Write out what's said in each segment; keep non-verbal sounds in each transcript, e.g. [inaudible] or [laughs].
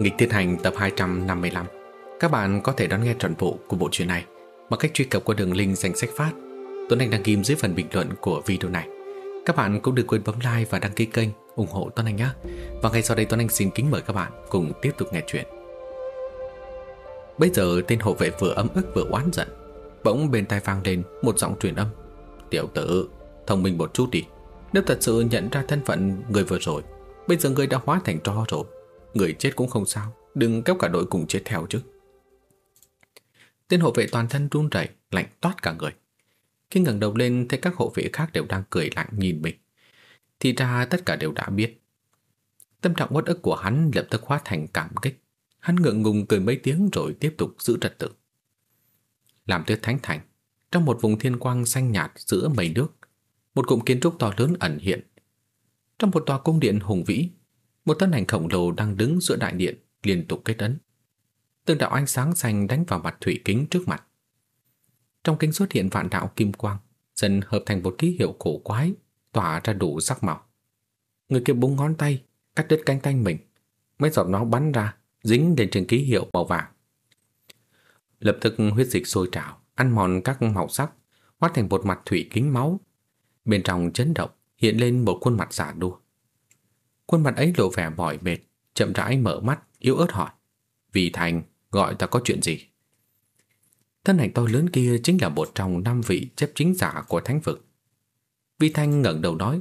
Nghịch Thiên Hành tập 255 Các bạn có thể đón nghe trọn bộ của bộ truyện này bằng cách truy cập qua đường link danh sách phát. Tuấn Anh đăng ghim dưới phần bình luận của video này. Các bạn cũng đừng quên bấm like và đăng ký kênh ủng hộ Tuấn Anh nhé. Và ngay sau đây Tuấn Anh xin kính mời các bạn cùng tiếp tục nghe chuyện. Bây giờ tên hộ vệ vừa ấm ức vừa oán giận. Bỗng bên tai vang lên một giọng truyền âm. Tiểu tử, thông minh một chút đi. Nếu thật sự nhận ra thân phận người vừa rồi Bây giờ người đã hóa thành tro rồi. Người chết cũng không sao, Đừng kéo cả đội cùng chết theo chứ. Tên hộ vệ toàn thân run rẩy, Lạnh toát cả người. Khi ngẩng đầu lên, thấy các hộ vệ khác đều đang cười lạnh nhìn mình. Thì ra tất cả đều đã biết. Tâm trạng uất ức của hắn lập tức hóa thành cảm kích. Hắn ngượng ngùng cười mấy tiếng rồi tiếp tục giữ trật tự. Làm tuyết thánh thành, Trong một vùng thiên quang xanh nhạt giữa mây nước, Một cụm kiến trúc to lớn ẩn hiện. Trong một tòa cung điện hùng vĩ một thân ảnh khổng lồ đang đứng giữa đại điện liên tục kết ấn. Từng đạo ánh sáng xanh đánh vào mặt thủy kính trước mặt. Trong kính xuất hiện vạn đạo kim quang, dần hợp thành một ký hiệu cổ quái, tỏa ra đủ sắc màu. Người kia búng ngón tay, cắt đứt cánh tay mình, mấy giọt máu bắn ra, dính lên trên ký hiệu màu vàng. Lập tức huyết dịch sôi trào, ăn mòn các màu sắc, hóa thành một mặt thủy kính máu. Bên trong chấn động, hiện lên một khuôn mặt giả đua. Khuôn mặt ấy lộ vẻ mỏi mệt, chậm rãi mở mắt, yếu ớt hỏi. Vì Thành, gọi ta có chuyện gì? Thân ảnh to lớn kia chính là một trong năm vị chấp chính giả của thánh vực. Vi Thanh ngẩng đầu nói,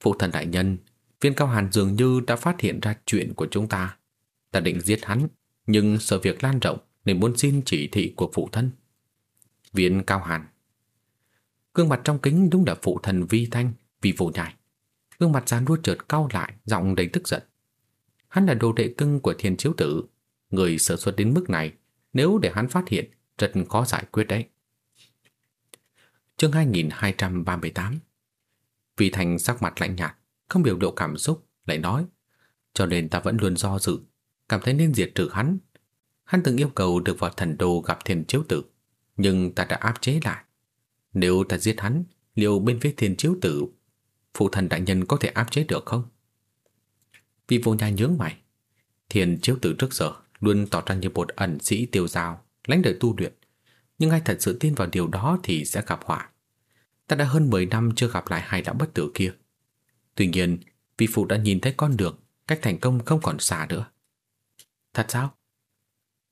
Phụ thần đại nhân, viên cao hàn dường như đã phát hiện ra chuyện của chúng ta. Ta định giết hắn, nhưng sợ việc lan rộng nên muốn xin chỉ thị của phụ thân. Viên cao hàn Gương mặt trong kính đúng là phụ thần Vi Thanh, vì vô nhài. Gương mặt già nua trượt cau lại, giọng đầy tức giận. Hắn là đồ đệ cưng của thiên chiếu tử. Người sợ xuất đến mức này, nếu để hắn phát hiện, rất khó giải quyết đấy. Chương 2238 Vì Thành sắc mặt lạnh nhạt, không biểu lộ cảm xúc, lại nói Cho nên ta vẫn luôn do dự, cảm thấy nên diệt trừ hắn. Hắn từng yêu cầu được vào thần đồ gặp thiên chiếu tử, nhưng ta đã áp chế lại. Nếu ta giết hắn, liệu bên phía thiên chiếu tử phụ thần đại nhân có thể áp chế được không? Vì vô nhai nhướng mày. Thiền chiếu tử trước giờ luôn tỏ ra như một ẩn sĩ tiêu giao, lãnh đời tu luyện. Nhưng ai thật sự tin vào điều đó thì sẽ gặp họa. Ta đã hơn 10 năm chưa gặp lại hai lão bất tử kia. Tuy nhiên, vị phụ đã nhìn thấy con đường, cách thành công không còn xa nữa. Thật sao?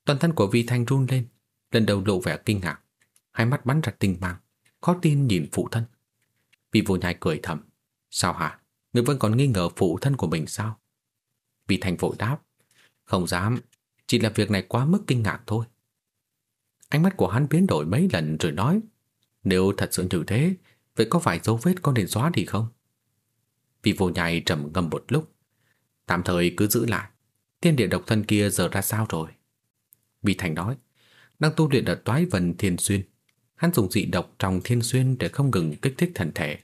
Toàn thân của vi thanh run lên, lần đầu lộ vẻ kinh ngạc, hai mắt bắn ra tinh mang, khó tin nhìn phụ thân. Vị vô nhai cười thầm, Sao hả? Người vẫn còn nghi ngờ phụ thân của mình sao? Vì Thành vội đáp. Không dám, chỉ là việc này quá mức kinh ngạc thôi. Ánh mắt của hắn biến đổi mấy lần rồi nói. Nếu thật sự như thế, vậy có phải dấu vết có nên xóa đi không? Vì vô nhai trầm ngâm một lúc. Tạm thời cứ giữ lại. tiên địa độc thân kia giờ ra sao rồi? Vì Thành nói. Đang tu luyện ở toái vần thiên xuyên. Hắn dùng dị độc trong thiên xuyên để không ngừng kích thích thần thể.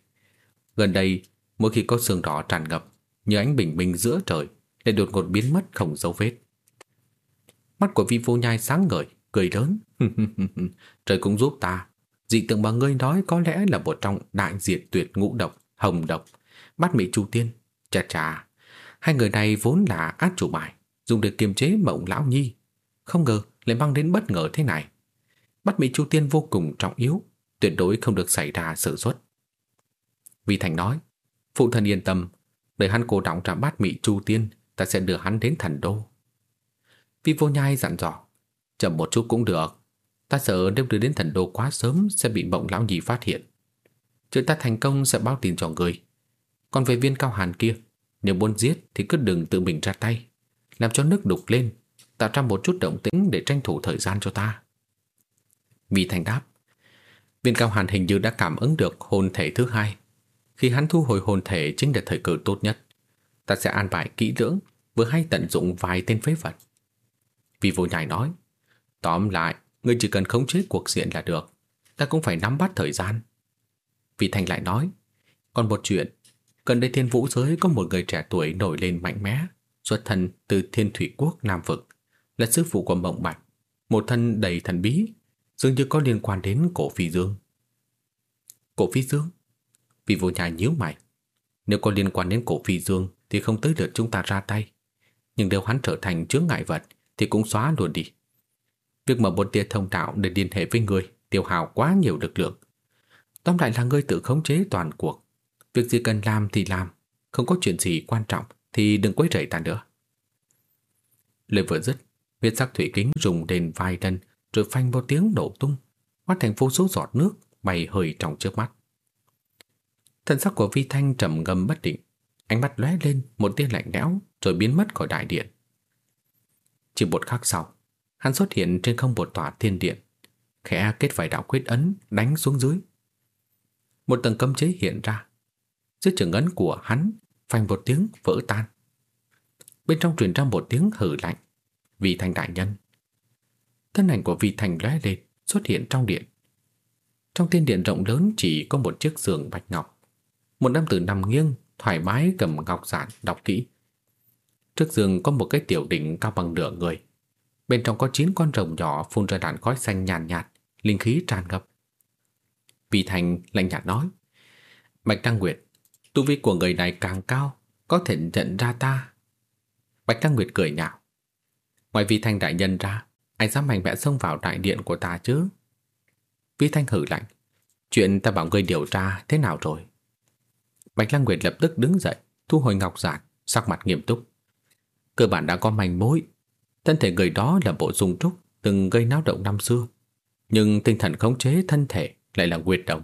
Gần đây, Mỗi khi có sương đỏ tràn ngập Như ánh bình minh giữa trời Để đột ngột biến mất không dấu vết Mắt của vi vô nhai sáng ngời Cười lớn [laughs] Trời cũng giúp ta Dị tượng mà ngươi nói có lẽ là một trong đại diệt tuyệt ngũ độc, hồng độc, bát mỹ chu tiên, chà chà. Hai người này vốn là át chủ bài, dùng để kiềm chế mộng lão nhi. Không ngờ lại mang đến bất ngờ thế này. Bát mỹ chu tiên vô cùng trọng yếu, tuyệt đối không được xảy ra sự xuất. Vi Thành nói, Phụ thân yên tâm, đợi hắn cố động trả bát mị chu tiên, ta sẽ đưa hắn đến thần đô. Vi vô nhai dặn dò, chậm một chút cũng được. Ta sợ nếu đưa đến thần đô quá sớm sẽ bị mộng lão nhì phát hiện. Chuyện ta thành công sẽ báo tin cho người. Còn về viên cao hàn kia, nếu muốn giết thì cứ đừng tự mình ra tay. Làm cho nước đục lên, tạo ra một chút động tĩnh để tranh thủ thời gian cho ta. Vi thành đáp, viên cao hàn hình như đã cảm ứng được hồn thể thứ hai khi hắn thu hồi hồn thể chính là thời cơ tốt nhất. Ta sẽ an bài kỹ lưỡng, vừa hay tận dụng vài tên phế vật. Vì vô nhai nói, tóm lại, ngươi chỉ cần khống chế cuộc diện là được. Ta cũng phải nắm bắt thời gian. Vị Thành lại nói, còn một chuyện, gần đây thiên vũ giới có một người trẻ tuổi nổi lên mạnh mẽ, xuất thân từ thiên thủy quốc Nam Vực, là sư phụ của Mộng Bạch, một thân đầy thần bí, dường như có liên quan đến cổ phi dương. Cổ phi dương? Vì vô nhà nhíu mày. Nếu có liên quan đến cổ phi dương thì không tới lượt chúng ta ra tay. Nhưng nếu hắn trở thành chướng ngại vật Thì cũng xóa luôn đi. Việc mở một tia thông đạo để liên hệ với người Tiêu hào quá nhiều lực lượng. Tóm lại là ngươi tự khống chế toàn cuộc. Việc gì cần làm thì làm. Không có chuyện gì quan trọng Thì đừng quấy rầy ta nữa. Lời vừa dứt, Huyết sắc thủy kính rùng đền vài lần Rồi phanh một tiếng nổ tung. Hóa thành vô số giọt nước bay hơi trong trước mắt. Thân sắc của Vi Thanh trầm ngâm bất định. Ánh mắt lóe lên, một tia lạnh lẽo, Rồi biến mất khỏi đại điện. Chỉ một khắc sau, Hắn xuất hiện trên không một tòa thiên điện. Khẽ kết vài đạo quyết ấn Đánh xuống dưới. Một tầng cấm chế hiện ra. Dưới trường ấn của hắn, Phanh một tiếng, vỡ tan. Bên trong truyền ra một tiếng hử lạnh. Vi Thanh đại nhân. Thân ảnh của Vi Thanh lóe lên, Xuất hiện trong điện. Trong thiên điện rộng lớn chỉ có một chiếc giường bạch ngọc một nam tử nằm nghiêng, thoải mái cầm ngọc giản đọc kỹ. Trước giường có một cái tiểu đỉnh cao bằng nửa người. Bên trong có chín con rồng nhỏ phun ra đàn khói xanh nhàn nhạt, nhạt, linh khí tràn ngập. vi Thành lạnh nhạt nói, Bạch Đăng Nguyệt, tu vi của người này càng cao, có thể nhận ra ta. Bạch Đăng Nguyệt cười nhạo. Ngoài vi Thành đại nhân ra, ai dám mạnh mẽ xông vào đại điện của ta chứ? Vi Thanh hử lạnh, chuyện ta bảo người điều tra thế nào rồi? Bạch Lăng Nguyệt lập tức đứng dậy, thu hồi ngọc giản, sắc mặt nghiêm túc. Cơ bản đã có manh mối. Thân thể người đó là bộ dung trúc từng gây náo động năm xưa. Nhưng tinh thần khống chế thân thể lại là Nguyệt Đông.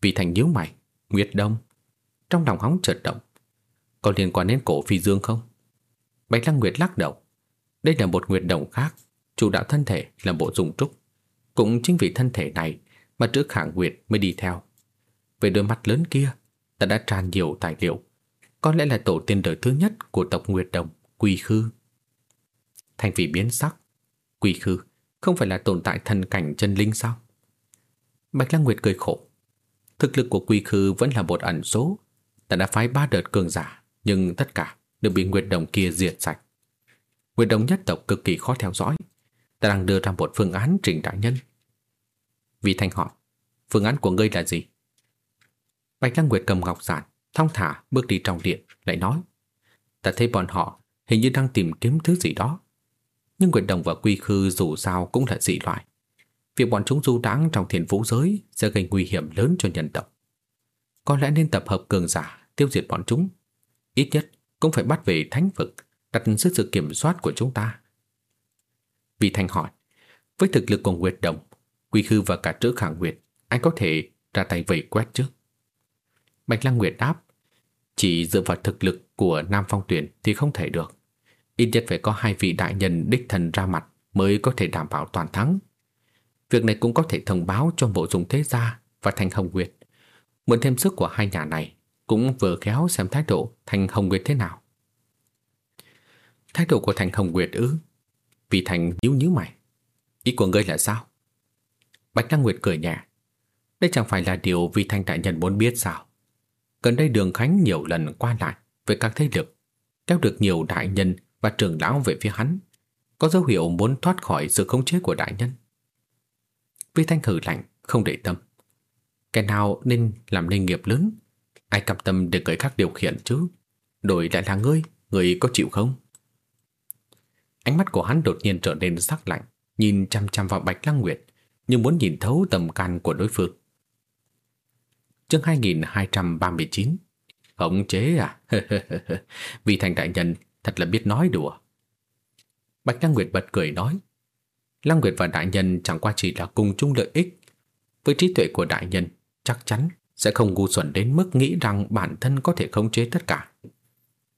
Vì thành nhíu mày, Nguyệt Đông. Trong lòng hóng chợt động. Có liên quan đến cổ phi dương không? Bạch Lăng Nguyệt lắc đầu. Đây là một Nguyệt Đồng khác, chủ đạo thân thể là bộ dung trúc. Cũng chính vì thân thể này mà trước khả Nguyệt mới đi theo. Về đôi mắt lớn kia ta đã tràn nhiều tài liệu. Có lẽ là tổ tiên đời thứ nhất của tộc Nguyệt Đồng, Quỳ Khư. Thành vị biến sắc, Quỳ Khư không phải là tồn tại thần cảnh chân linh sao? Bạch Lăng Nguyệt cười khổ. Thực lực của Quỳ Khư vẫn là một ẩn số. Ta đã phái ba đợt cường giả, nhưng tất cả đều bị Nguyệt Đồng kia diệt sạch. Nguyệt Đồng nhất tộc cực kỳ khó theo dõi. Ta đang đưa ra một phương án trình đại nhân. Vì Thanh hỏi, phương án của ngươi là gì? Bạch Lăng Nguyệt cầm ngọc giản, thong thả bước đi trong điện, lại nói. Ta thấy bọn họ hình như đang tìm kiếm thứ gì đó. Nhưng Nguyệt Đồng và Quy Khư dù sao cũng là dị loại. Việc bọn chúng du đáng trong thiền vũ giới sẽ gây nguy hiểm lớn cho nhân tộc. Có lẽ nên tập hợp cường giả tiêu diệt bọn chúng. Ít nhất cũng phải bắt về thánh vực, đặt dưới sự kiểm soát của chúng ta. Vì Thanh hỏi, với thực lực của Nguyệt Đồng, Quy Khư và cả trữ khả Nguyệt, anh có thể ra tay vây quét trước. Bạch Lăng Nguyệt đáp, Chỉ dựa vào thực lực của Nam Phong Tuyển Thì không thể được. Ít nhất phải có hai vị đại nhân đích thần ra mặt Mới có thể đảm bảo toàn thắng. Việc này cũng có thể thông báo cho bộ dùng thế gia Và Thành Hồng Nguyệt. Mượn thêm sức của hai nhà này Cũng vừa khéo xem thái độ Thành Hồng Nguyệt thế nào. Thái độ của Thành Hồng Nguyệt ư? Vì Thành nhíu nhíu mày. Ý của ngươi là sao? Bạch Lăng Nguyệt cười nhẹ, Đây chẳng phải là điều Vi Thanh Đại Nhân muốn biết sao? Gần đây Đường Khánh nhiều lần qua lại với các thế lực, kéo được nhiều đại nhân và trưởng lão về phía hắn, có dấu hiệu muốn thoát khỏi sự khống chế của đại nhân. Vi Thanh hử lạnh, không để tâm. Cái nào nên làm nên nghiệp lớn, ai cặp tâm để người khác điều khiển chứ? Đổi lại là ngươi, ngươi có chịu không? Ánh mắt của hắn đột nhiên trở nên sắc lạnh, nhìn chăm chăm vào Bạch Lăng Nguyệt, như muốn nhìn thấu tầm can của đối phương. Chương 2239 Khống chế à? [laughs] Vì thành đại nhân thật là biết nói đùa. Bạch Lăng Nguyệt bật cười nói Lăng Nguyệt và đại nhân chẳng qua chỉ là cùng chung lợi ích. Với trí tuệ của đại nhân, chắc chắn sẽ không ngu xuẩn đến mức nghĩ rằng bản thân có thể khống chế tất cả.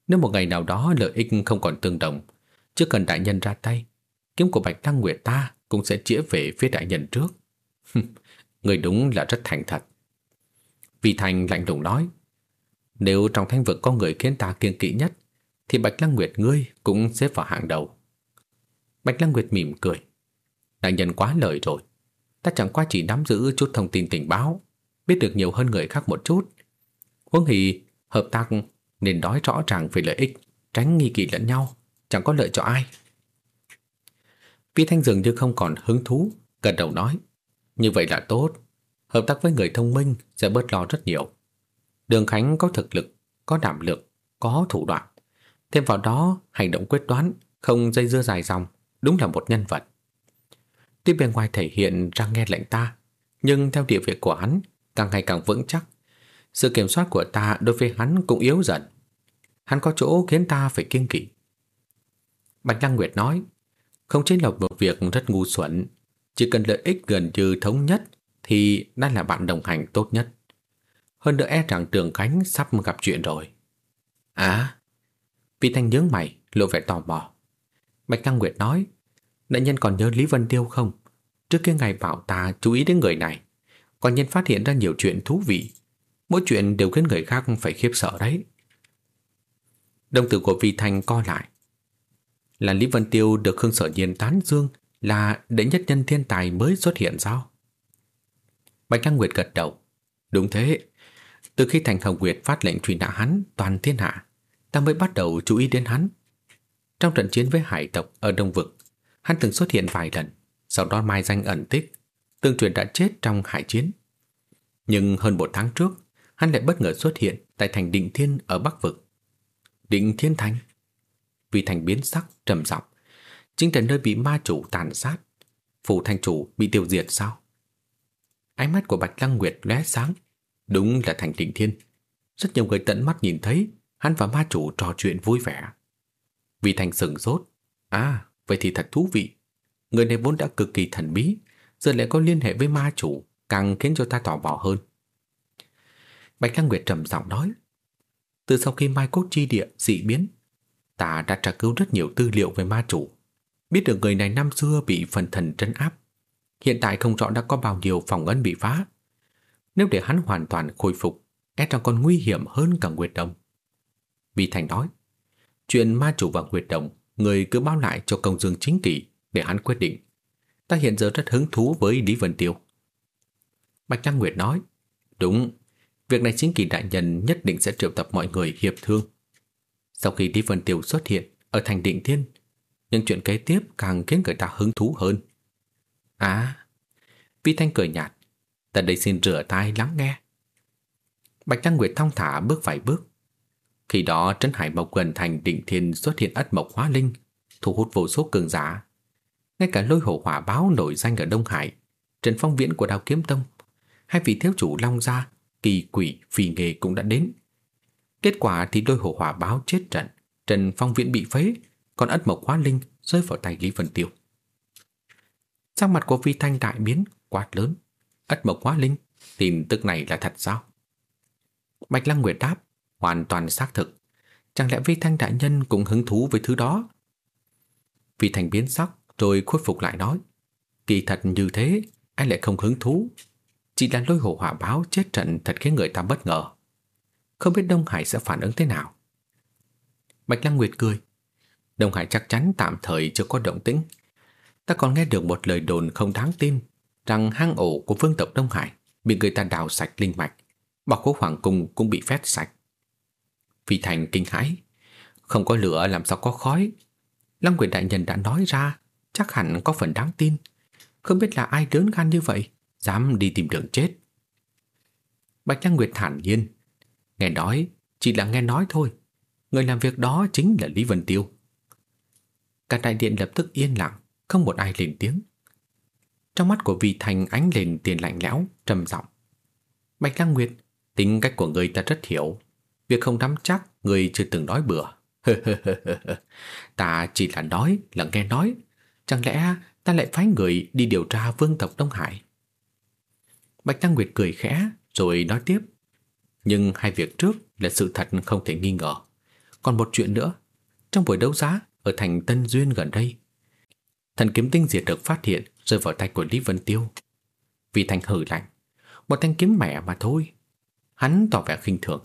Nếu một ngày nào đó lợi ích không còn tương đồng, chưa cần đại nhân ra tay, kiếm của Bạch Lăng Nguyệt ta cũng sẽ chĩa về phía đại nhân trước. [laughs] Người đúng là rất thành thật. Vì Thành lạnh lùng nói, Nếu trong thanh vực có người khiến ta kiêng kỵ nhất, Thì Bạch Lăng Nguyệt ngươi cũng xếp vào hạng đầu. Bạch Lăng Nguyệt mỉm cười, Đại nhân quá lời rồi. Ta chẳng qua chỉ nắm giữ chút thông tin tình báo, Biết được nhiều hơn người khác một chút. Huống hì hợp tác nên nói rõ ràng về lợi ích, Tránh nghi kỵ lẫn nhau, Chẳng có lợi cho ai. Vi Thanh dường như không còn hứng thú Gần đầu nói, Như vậy là tốt. Hợp tác với người thông minh sẽ bớt lo rất nhiều. Đường Khánh có thực lực, có đảm lực, có thủ đoạn. Thêm vào đó, hành động quyết đoán, không dây dưa dài dòng, đúng là một nhân vật. Tuy bên ngoài thể hiện ra nghe lệnh ta, nhưng theo địa vị của hắn càng ngày càng vững chắc. Sự kiểm soát của ta đối với hắn cũng yếu dần. Hắn có chỗ khiến ta phải kiêng kỵ. Bạch Lăng Nguyệt nói, không chính là một việc rất ngu xuẩn, chỉ cần lợi ích gần như thống nhất thì đã là bạn đồng hành tốt nhất. Hơn nữa e rằng Trường Khánh sắp gặp chuyện rồi. À, Vị Thanh nhướng mày, lộ vẻ tò mò. Bạch Lăng Nguyệt nói, đại nhân còn nhớ Lý Vân Tiêu không? Trước kia ngày bảo ta chú ý đến người này, còn nhân phát hiện ra nhiều chuyện thú vị. Mỗi chuyện đều khiến người khác phải khiếp sợ đấy. Đồng tử của Vị Thanh co lại. Là Lý Vân Tiêu được Khương Sở Nhiên tán dương là đệ nhất nhân thiên tài mới xuất hiện sao? Bạch Lăng Nguyệt gật đầu. Đúng thế. Từ khi Thành Hồng Nguyệt phát lệnh truy nã hắn toàn thiên hạ, ta mới bắt đầu chú ý đến hắn. Trong trận chiến với hải tộc ở Đông Vực, hắn từng xuất hiện vài lần, sau đó mai danh ẩn tích, tương truyền đã chết trong hải chiến. Nhưng hơn một tháng trước, hắn lại bất ngờ xuất hiện tại thành Định Thiên ở Bắc Vực. Định Thiên Thành? Vì thành biến sắc, trầm giọng chính là nơi bị ma chủ tàn sát. Phủ thành chủ bị tiêu diệt sao? Ánh mắt của Bạch Lăng Nguyệt lóe sáng. Đúng là thành Tịnh Thiên. Rất nhiều người tận mắt nhìn thấy hắn và ma chủ trò chuyện vui vẻ. Vì thành sừng sốt. À, vậy thì thật thú vị. Người này vốn đã cực kỳ thần bí, giờ lại có liên hệ với ma chủ, càng khiến cho ta tò mò hơn. Bạch Lăng Nguyệt trầm giọng nói. Từ sau khi Mai Cốt Chi Địa dị biến, ta đã tra cứu rất nhiều tư liệu về ma chủ. Biết được người này năm xưa bị phần thần trấn áp. Hiện tại không rõ đã có bao nhiêu phòng ấn bị phá. Nếu để hắn hoàn toàn khôi phục, e rằng còn nguy hiểm hơn cả Nguyệt đồng vì Thành nói, chuyện ma chủ và Nguyệt Đồng, người cứ báo lại cho công dương chính kỷ để hắn quyết định. Ta hiện giờ rất hứng thú với Lý Vân Tiêu. Bạch trang Nguyệt nói, đúng, việc này chính kỳ đại nhân nhất định sẽ triệu tập mọi người hiệp thương. Sau khi Lý Vân Tiêu xuất hiện ở thành định thiên, những chuyện kế tiếp càng khiến người ta hứng thú hơn. À, Vi Thanh cười nhạt, ta đây xin rửa tay lắng nghe. Bạch Lăng Nguyệt thong thả bước vài bước, khi đó Trấn Hải Mộc gần thành định thiên xuất hiện ất mộc hóa linh, thu hút vô số cường giả. Ngay cả lôi hổ hỏa báo nổi danh ở Đông Hải, Trần Phong Viễn của Đào Kiếm Tông, hai vị thiếu chủ Long Gia, kỳ quỷ, phi nghề cũng đã đến. Kết quả thì lôi hổ hỏa báo chết trận, Trần Phong Viễn bị phế, còn ất mộc hóa linh rơi vào tay Lý Vân Tiêu. Sắc mặt của Vi Thanh đại biến, quát lớn. Ất mộc hóa linh, tin tức này là thật sao? Bạch Lăng Nguyệt đáp, hoàn toàn xác thực. Chẳng lẽ Vi Thanh đại nhân cũng hứng thú với thứ đó? Vi Thanh biến sắc rồi khuất phục lại nói. Kỳ thật như thế, anh lại không hứng thú. Chỉ là lôi hổ hỏa báo chết trận thật khiến người ta bất ngờ. Không biết Đông Hải sẽ phản ứng thế nào. Bạch Lăng Nguyệt cười. Đông Hải chắc chắn tạm thời chưa có động tĩnh. Ta còn nghe được một lời đồn không đáng tin rằng hang ổ của vương tộc Đông Hải bị người ta đào sạch linh mạch, bảo khố hoàng cung cũng bị phét sạch. Phi Thành kinh hãi. Không có lửa làm sao có khói. Lăng quyền đại nhân đã nói ra, chắc hẳn có phần đáng tin. Không biết là ai đớn gan như vậy, dám đi tìm đường chết. Bạch Lăng Nguyệt thản nhiên. Nghe nói, chỉ là nghe nói thôi. Người làm việc đó chính là Lý Vân Tiêu. Cả đại điện lập tức yên lặng, không một ai lên tiếng. Trong mắt của Vi thành ánh lên tiền lạnh lẽo, trầm giọng. Bạch Lăng Nguyệt, tính cách của người ta rất hiểu. Việc không nắm chắc Người chưa từng nói bừa. Ta chỉ là nói là nghe nói. Chẳng lẽ ta lại phái người đi điều tra vương tộc Đông Hải? Bạch Lăng Nguyệt cười khẽ Rồi nói tiếp. Nhưng hai việc trước là sự thật không thể nghi ngờ. Còn một chuyện nữa. Trong buổi đấu giá ở thành Tân Duyên gần đây Thần kiếm tinh diệt được phát hiện Rơi vào tay của Lý Vân Tiêu Vì thành hử lạnh Một thanh kiếm mẻ mà thôi Hắn tỏ vẻ khinh thường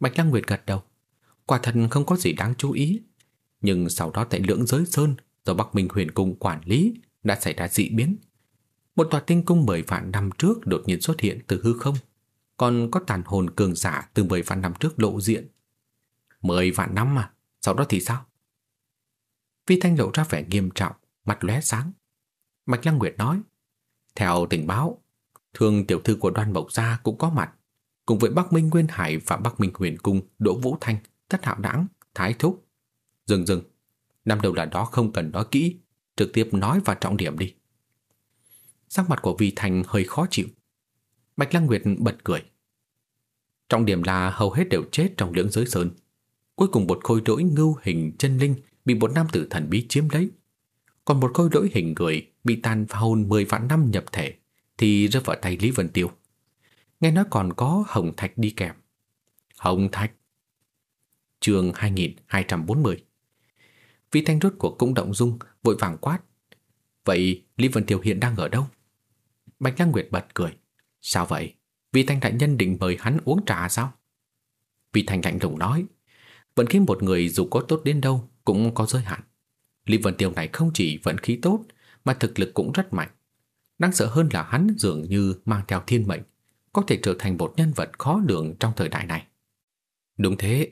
Bạch Lăng Nguyệt gật đầu. Quả thật không có gì đáng chú ý. Nhưng sau đó tại lưỡng giới sơn do Bắc Minh huyền cung quản lý đã xảy ra dị biến. Một tòa tinh cung mười vạn năm trước đột nhiên xuất hiện từ hư không. Còn có tàn hồn cường giả từ mười vạn năm trước lộ diện. Mười vạn năm mà, sau đó thì sao? Vi Thanh lộ ra vẻ nghiêm trọng, mặt lóe sáng. Bạch Lăng Nguyệt nói, theo tình báo, thường tiểu thư của đoan mộc gia cũng có mặt cùng với Bắc Minh Nguyên Hải và Bắc Minh Huyền Cung Đỗ Vũ Thanh, Tất Hạo Đãng, Thái Thúc, Dừng dừng, năm đầu là đó không cần nói kỹ, trực tiếp nói vào trọng điểm đi. Sắc mặt của Vi Thành hơi khó chịu. Bạch Lăng Nguyệt bật cười. Trọng điểm là hầu hết đều chết trong lưỡng giới sơn. Cuối cùng một khôi rỗi ngưu hình chân linh bị một nam tử thần bí chiếm lấy. Còn một khối lỗi hình người bị tan vào hồn 10 vạn năm nhập thể, thì rơi vào tay Lý Vân Tiêu. Nghe nói còn có Hồng Thạch đi kèm. Hồng Thạch, chương 2240 Vị thanh rốt của cũng động dung, Vội vàng quát Vậy Lý Vân Tiêu hiện đang ở đâu? Bạch Lăng Nguyệt bật cười Sao vậy? Vị thanh đại nhân định mời hắn uống trà sao? Vị thanh lạnh lùng nói Vẫn khiến một người dù có tốt đến đâu Cũng có giới hạn Lý Vân Tiêu này không chỉ vận khí tốt, Mà thực lực cũng rất mạnh. Đáng sợ hơn là hắn dường như mang theo thiên mệnh, Có thể trở thành một nhân vật khó lường trong thời đại này. Đúng thế,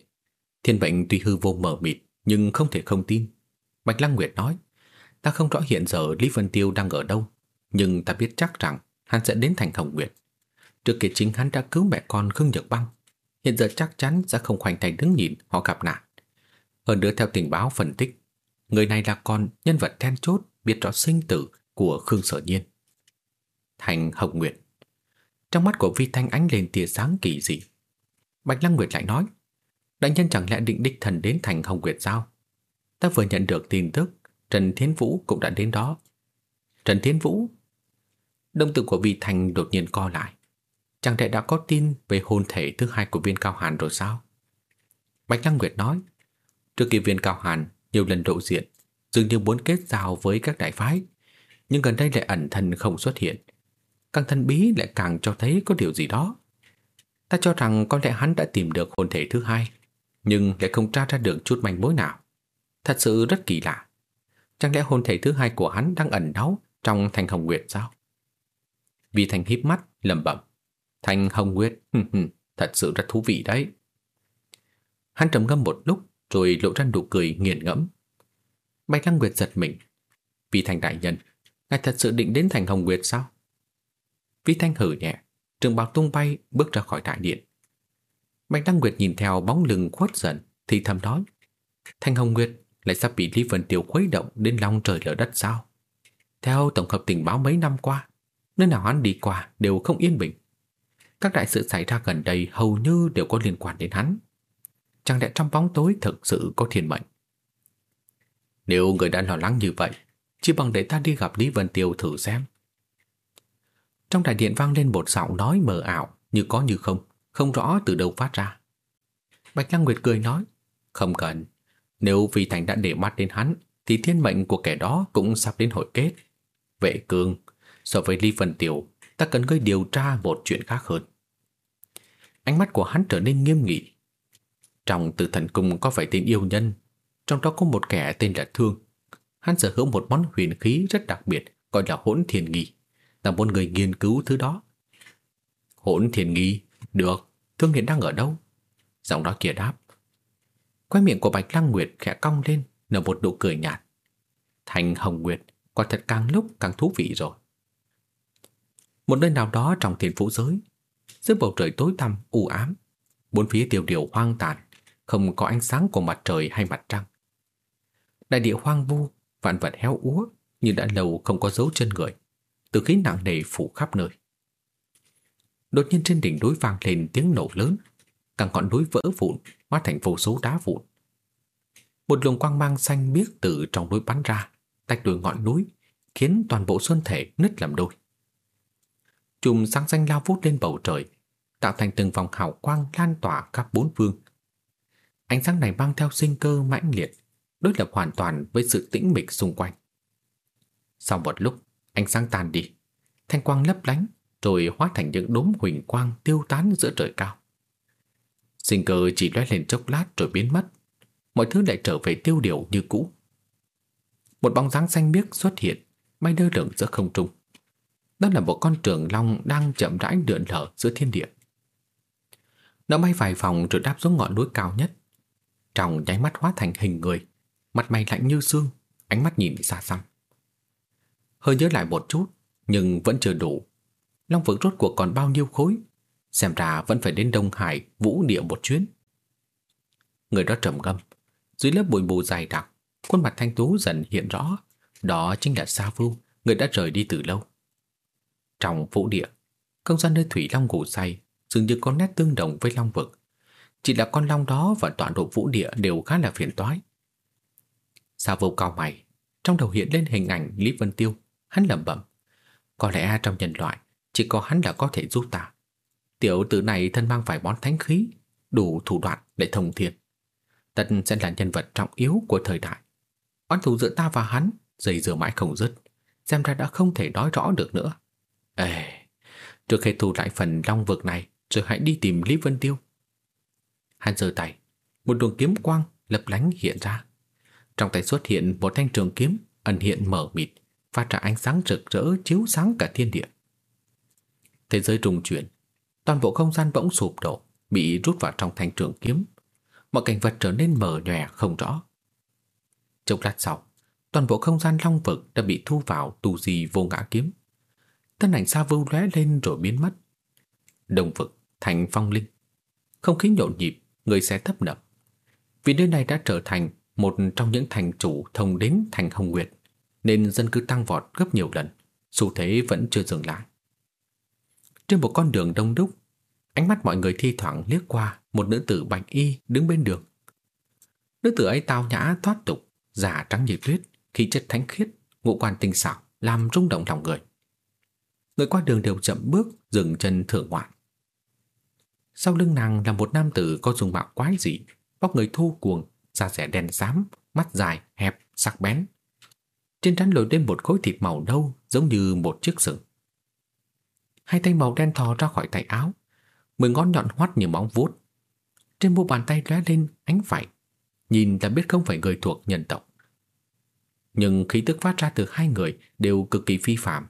Thiên mệnh tuy hư vô mờ mịt, Nhưng không thể không tin. Bạch Lăng Nguyệt nói, Ta không rõ hiện giờ Lý Vân Tiêu đang ở đâu, Nhưng ta biết chắc rằng hắn sẽ đến thành Hồng Nguyệt. Trước kia chính hắn đã cứu mẹ con Khương Nhược Băng, Hiện giờ chắc chắn sẽ không khoanh tay đứng nhìn họ gặp nạn. Hơn nữa theo tình báo phân tích Người này là con nhân vật then chốt Biết rõ sinh tử của Khương Sở Nhiên. Thành Hồng Nguyệt. Trong mắt của Vi Thanh ánh lên tia sáng kỳ dị. Bạch Lăng Nguyệt lại nói, Đại nhân chẳng lẽ định đích thần đến thành Hồng Nguyệt sao? Ta vừa nhận được tin tức, Trần Thiên Vũ cũng đã đến đó. Trần Thiên Vũ? Đông tử của Vi Thành đột nhiên co lại. Chẳng lẽ đã có tin về hôn thể thứ hai của viên cao hàn rồi sao? Bạch Lăng Nguyệt nói, Trước kia viên cao hàn nhiều lần lộ diện, Dường như muốn kết giao với các đại phái. Nhưng gần đây lại ẩn thân không xuất hiện. Càng thân bí lại càng cho thấy có điều gì đó. Ta cho rằng có lẽ hắn đã tìm được hồn thể thứ hai, Nhưng lại không tra ra được chút manh mối nào. Thật sự rất kỳ lạ. Chẳng lẽ hồn thể thứ hai của hắn đang ẩn náu Trong thành hồng nguyệt sao? Vì thành híp mắt, lẩm bẩm. Thành hồng nguyệt Thật sự rất thú vị đấy. Hắn trầm ngâm một lúc rồi lộ ra nụ cười nghiền ngẫm. Bạch Lăng Nguyệt giật mình. Vì thành đại nhân, Ngài thật sự định đến thành hồng nguyệt sao? Vi Thanh hử nhẹ, Trường bào tung bay bước ra khỏi đại điện. Bạch Đăng Nguyệt nhìn theo bóng lưng khuất dần, Thì thầm nói Thanh Hồng Nguyệt lại sắp bị Lý Vân tiểu khuấy động Đến lòng trời lở đất sao? Theo tổng hợp tình báo mấy năm qua, Nơi nào hắn đi qua đều không yên bình. Các đại sự xảy ra gần đây Hầu như đều có liên quan đến hắn. Chẳng lẽ trong bóng tối thực sự có thiên mệnh Nếu người đã lo lắng như vậy Chỉ bằng để ta đi gặp Lý Vân Tiêu thử xem trong đại điện vang lên một giọng nói mờ ảo, như có như không, không rõ từ đâu phát ra. Bạch Lăng Nguyệt cười nói, không cần, nếu vì Thành đã để mắt đến hắn, thì thiên mệnh của kẻ đó cũng sắp đến hội kết. Vệ cương, so với lý Vân tiêu ta cần gây điều tra một chuyện khác hơn. Ánh mắt của hắn trở nên nghiêm nghị. Trong từ thần cung có vài tên yêu nhân, trong đó có một kẻ tên là Thương. Hắn sở hữu một món huyền khí rất đặc biệt, gọi là hỗn thiền nghi là một người nghiên cứu thứ đó. Hỗn thiền nghi, được, thương hiện đang ở đâu? Giọng đó kia đáp. Quay miệng của Bạch Lăng Nguyệt khẽ cong lên, nở một nụ cười nhạt. Thành Hồng Nguyệt, quả thật càng lúc càng thú vị rồi. Một nơi nào đó trong thiên phủ giới, dưới bầu trời tối tăm, u ám, bốn phía tiêu điều hoang tàn, không có ánh sáng của mặt trời hay mặt trăng. Đại địa hoang vu, vạn vật héo úa, như đã lâu không có dấu chân người từ khí nặng nề phủ khắp nơi. Đột nhiên trên đỉnh núi vang lên tiếng nổ lớn, càng ngọn núi vỡ vụn, hóa thành vô số đá vụn. Một luồng quang mang xanh biếc từ trong núi bắn ra, tách đuổi ngọn núi, khiến toàn bộ xuân thể nứt làm đôi. Chùm sáng xanh lao vút lên bầu trời, tạo thành từng vòng hào quang lan tỏa khắp bốn phương. Ánh sáng này mang theo sinh cơ mãnh liệt, đối lập hoàn toàn với sự tĩnh mịch xung quanh. Sau một lúc, Ánh sáng tan đi Thanh quang lấp lánh Rồi hóa thành những đốm huỳnh quang tiêu tán giữa trời cao. Sinh cơ chỉ lóe lên chốc lát rồi biến mất Mọi thứ lại trở về tiêu điều như cũ. Một bóng dáng xanh biếc xuất hiện Bay đơ lửng giữa không trung. Đó là một con trường long đang chậm rãi lượn lở giữa thiên địa. Nó bay vài vòng rồi đáp xuống ngọn núi cao nhất. Trong nháy mắt hóa thành hình người Mặt mày lạnh như xương Ánh mắt nhìn xa xăm Hơi nhớ lại một chút Nhưng vẫn chưa đủ Long vực rốt cuộc còn bao nhiêu khối Xem ra vẫn phải đến Đông Hải Vũ địa một chuyến Người đó trầm ngâm Dưới lớp bụi mù dày đặc, khuôn mặt thanh tú dần hiện rõ. Đó chính là Sa Vu, người đã rời đi từ lâu. Trong vũ địa, không gian nơi Thủy Long ngủ say dường như có nét tương đồng với Long vực. Chỉ là con long đó và tọa độ vũ địa đều khá là phiền toái. Sa vô cao mày, trong đầu hiện lên hình ảnh Lý Vân Tiêu, hắn lẩm bẩm. Có lẽ trong nhân loại, chỉ có hắn là có thể giúp ta. Tiểu tử này thân mang vài món thánh khí, đủ thủ đoạn để thông thiên. Tất sẽ là nhân vật trọng yếu của thời đại. Oán thù giữa ta và hắn dày dừa mãi không dứt, xem ra đã không thể nói rõ được nữa. Ê, trước khi thu lại phần long vực này, rồi hãy đi tìm Lý Vân Tiêu. Hắn giơ tay, một luồng kiếm quang lập lánh hiện ra. Trong tay xuất hiện một thanh trường kiếm ẩn hiện mở mịt, phát ra ánh sáng rực rỡ chiếu sáng cả thiên địa. Thế giới trùng chuyển, toàn bộ không gian bỗng sụp đổ, bị rút vào trong thanh trường kiếm. Mọi cảnh vật trở nên mờ nhòe không rõ. Chốc lát sau, toàn bộ không gian long vực đã bị thu vào tù gì vô ngã kiếm. Thân ảnh xa vưu lóe lên rồi biến mất. Đồng vực, thành phong linh. Không khí nhộn nhịp, người sẽ thấp nập. Vì nơi này đã trở thành một trong những thành chủ thông đến thành Hồng Nguyệt, nên dân cư tăng vọt gấp nhiều lần, xu thế vẫn chưa dừng lại. Trên một con đường đông đúc, ánh mắt mọi người thi thoảng liếc qua một nữ tử bạch y đứng bên đường. Nữ tử ấy tao nhã thoát tục, giả trắng như tuyết, khí chất thánh khiết, ngũ quan tinh xảo, làm rung động lòng người. Người qua đường đều chậm bước, dừng chân thưởng ngoạn. Sau lưng nàng là một nam tử có dung mạo quái dị, vóc người thu cuồng, da rẻ đen xám, mắt dài, hẹp, sắc bén. Trên trán lồi lên một khối thịt màu nâu giống như một chiếc sừng. Hai tay màu đen thò ra khỏi tay áo, mười ngón nhọn hoắt như móng vuốt. Trên mu bàn tay lóe lên ánh phải, nhìn là biết không phải người thuộc nhân tộc. Nhưng khí tức phát ra từ hai người đều cực kỳ phi phạm,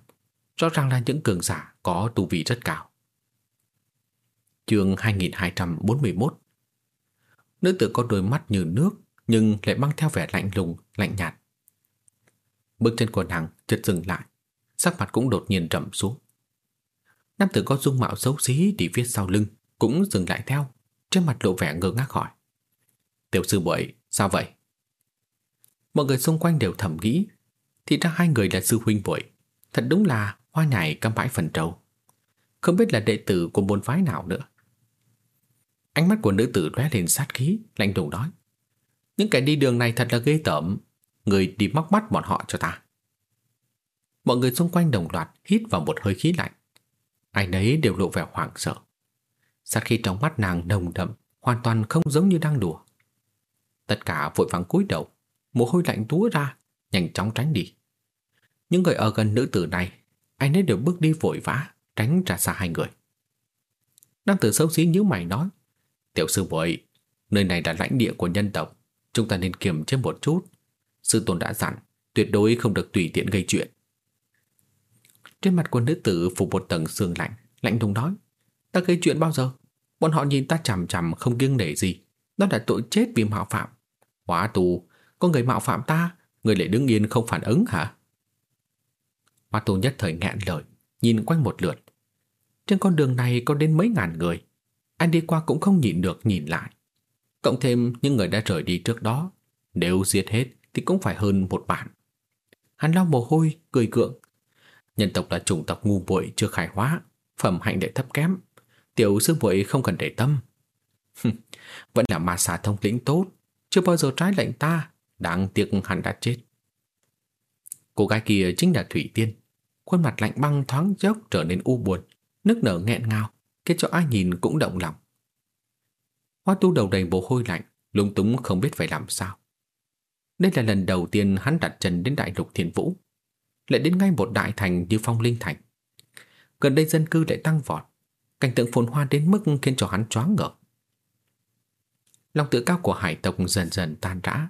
rõ ràng là những cường giả có tu vị rất cao. Chương 2241 Nữ tử có đôi mắt như nước nhưng lại mang theo vẻ lạnh lùng, lạnh nhạt. Bước chân của nàng chợt dừng lại, sắc mặt cũng đột nhiên trầm xuống. Nam tử có dung mạo xấu xí đi phía sau lưng cũng dừng lại theo, trên mặt lộ vẻ ngơ ngác hỏi. Tiểu sư bội, sao vậy? Mọi người xung quanh đều thầm nghĩ, thì ra hai người là sư huynh bội, thật đúng là hoa nhài cắm bãi phần trầu. Không biết là đệ tử của môn phái nào nữa. Ánh mắt của nữ tử lóe lên sát khí, lạnh lùng nói. Những kẻ đi đường này thật là ghê tởm, người đi móc mắt bọn họ cho ta. Mọi người xung quanh đồng loạt hít vào một hơi khí lạnh. Ai nấy đều lộ vẻ hoảng sợ. Sát khi trong mắt nàng nồng đậm, hoàn toàn không giống như đang đùa. Tất cả vội vàng cúi đầu, mồ hôi lạnh túa ra, nhanh chóng tránh đi. Những người ở gần nữ tử này, ai nấy đều bước đi vội vã, tránh ra xa hai người. Nam tử xấu xí nhíu mày nói, Tiểu sư muội, nơi này là lãnh địa của nhân tộc, chúng ta nên kiềm chế một chút. Sư tôn đã dặn, tuyệt đối không được tùy tiện gây chuyện. Trên mặt của nữ tử phủ một tầng sương lạnh, lạnh lùng nói, ta gây chuyện bao giờ? Bọn họ nhìn ta chằm chằm không kiêng nể gì, đó là tội chết vì mạo phạm. Hóa tù, có người mạo phạm ta, người lại đứng yên không phản ứng hả? Hoa tù nhất thời ngạn lời, nhìn quanh một lượt. Trên con đường này có đến mấy ngàn người, anh đi qua cũng không nhìn được nhìn lại. Cộng thêm những người đã rời đi trước đó, nếu giết hết thì cũng phải hơn một bản Hắn lau mồ hôi, cười cượng. Nhân tộc là chủng tộc ngu muội chưa khai hóa, phẩm hạnh đệ thấp kém. Tiểu sư muội không cần để tâm. Vẫn là ma xà thông lĩnh tốt, chưa bao giờ trái lệnh ta, đáng tiếc hắn đã chết. Cô gái kia chính là Thủy Tiên, khuôn mặt lạnh băng thoáng chốc trở nên u buồn, nước nở nghẹn ngào khiến cho ai nhìn cũng động lòng. Hoa tu đầu đầy mồ hôi lạnh, lúng túng không biết phải làm sao. Đây là lần đầu tiên hắn đặt chân đến đại lục thiên vũ, lại đến ngay một đại thành như phong linh thành. Gần đây dân cư lại tăng vọt, cảnh tượng phồn hoa đến mức khiến cho hắn choáng ngợp. Lòng tự cao của hải tộc dần dần tan rã.